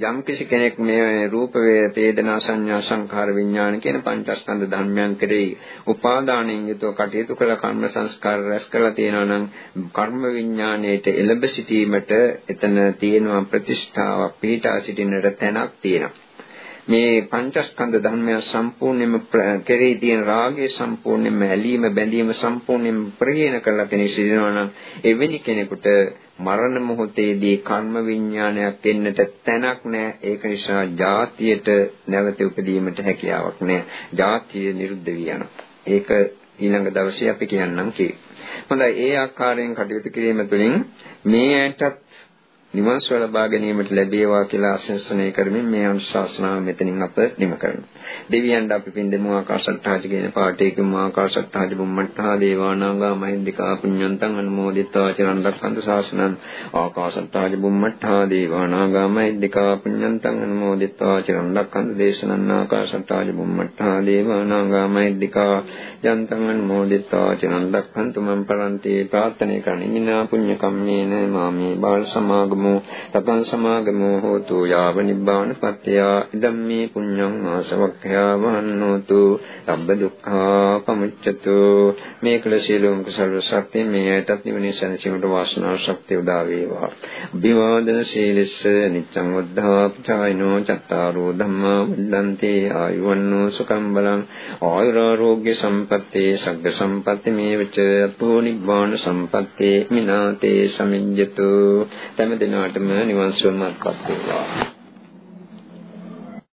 යම් කිසි කෙනෙක් මේ රූප වේදනා සංඥා සංඛාර විඥාන කියන පංචස්කන්ධ ධර්මයන් කෙරෙහි උපාදානයෙන් යුතුව කටයුතු කළ කර්ම සංස්කාර රැස් කරලා තියෙනවා නම් කර්ම විඥාණයට එළඹ සිටීමට එතන තියෙනවා ප්‍රතිෂ්ඨාවක් පිහිටා සිටින්නට තැනක් තියෙනවා. මේ පංචස්කන්ධ ධර්මයන් සම්පූර්ණයෙන්ම කෙරෙහි තියෙන රාගය සම්පූර්ණයෙන්ම ඇලීම බැඳීම සම්පූර්ණයෙන්ම ප්‍රහීන කරලා කෙනෙක් සිටිනවා නම් එවැනි කෙනෙකුට මරණ මොහොතේදී කර්ම විඥානයක් එන්නට තැනක් නැහැ. ඒක නිසා ජාතියට නැවත උපදීමට හැකියාවක් නැහැ. ජාතිය නිරුද්ධ වී යනවා. ඒක ඊළඟ දවසේ අපි කියන්නම් කි. හොඳයි ඒ ආකාරයෙන් කටයුතු කිරීම තුළින් මේ ඇටත් නිවන් සුව ලබා ගැනීමට ලැබේවා කියලා ආශිර්වාදනය කරමින් මේ අනුශාසනාව මෙතනින් අප නිම කරනවා. දෙවියන්ට අපි පින් දෙමු ආකාශට්ටාජ කියන පාඨයකින් ආකාශට්ටාජ බුම්මට්ටා දේවානාංගා මහින්దికා පුඤ්ඤන්තං අනුමෝදිත්වා චරණ්ඩක්කන්ත ශාසනං. ආකාශට්ටාජ බුම්මට්ටා දේවානාංගා මහින්దికා පුඤ්ඤන්තං අනුමෝදිත්වා චරණ්ඩක්කන්ත දේශනං. ආකාශට්ටාජ බුම්මට්ටා දේවානාංගා මහින්దికා යන්තං අනුමෝදිත්වා චරණ්ඩක්කන්ත මම් පරන්ති ප්‍රාර්ථනා කරණි මිනා පුඤ්ඤ කම්මේන මාමේ බාල සමාගම සමාගමෝ තතං සමාගමෝ හෝතු යාව නිබ්බාන පත්‍ය ඉදම්මේ පුඤ්ඤං ආසවක්ඛයා වහන්නෝතු සබ්බ දුක්ඛා පමුච්ඡතු මේ කළ සියලුම කුසල ශක්තිය මේ ඇතත් නිවනේ සැනසීමට වාසනාව ශක්තිය උදා වේවා. අභිවාදන සීලස්ස නිච්ඡං වද්ධා පචායිනෝ චත්තාරෝ ධම්මා වඩ්ඩන්ති ආයුවන්නෝ සුඛං බලං ආයුරාෝග්‍ය සම්පත්තේ සග්ග සම්පatti මේ වෙච අතෝ නිබ්බාන සම්පත්තේ මිනාතේ සමිඤ්ඤතු තම දිනාටම නිවන් සුවමත්පත් වේවා.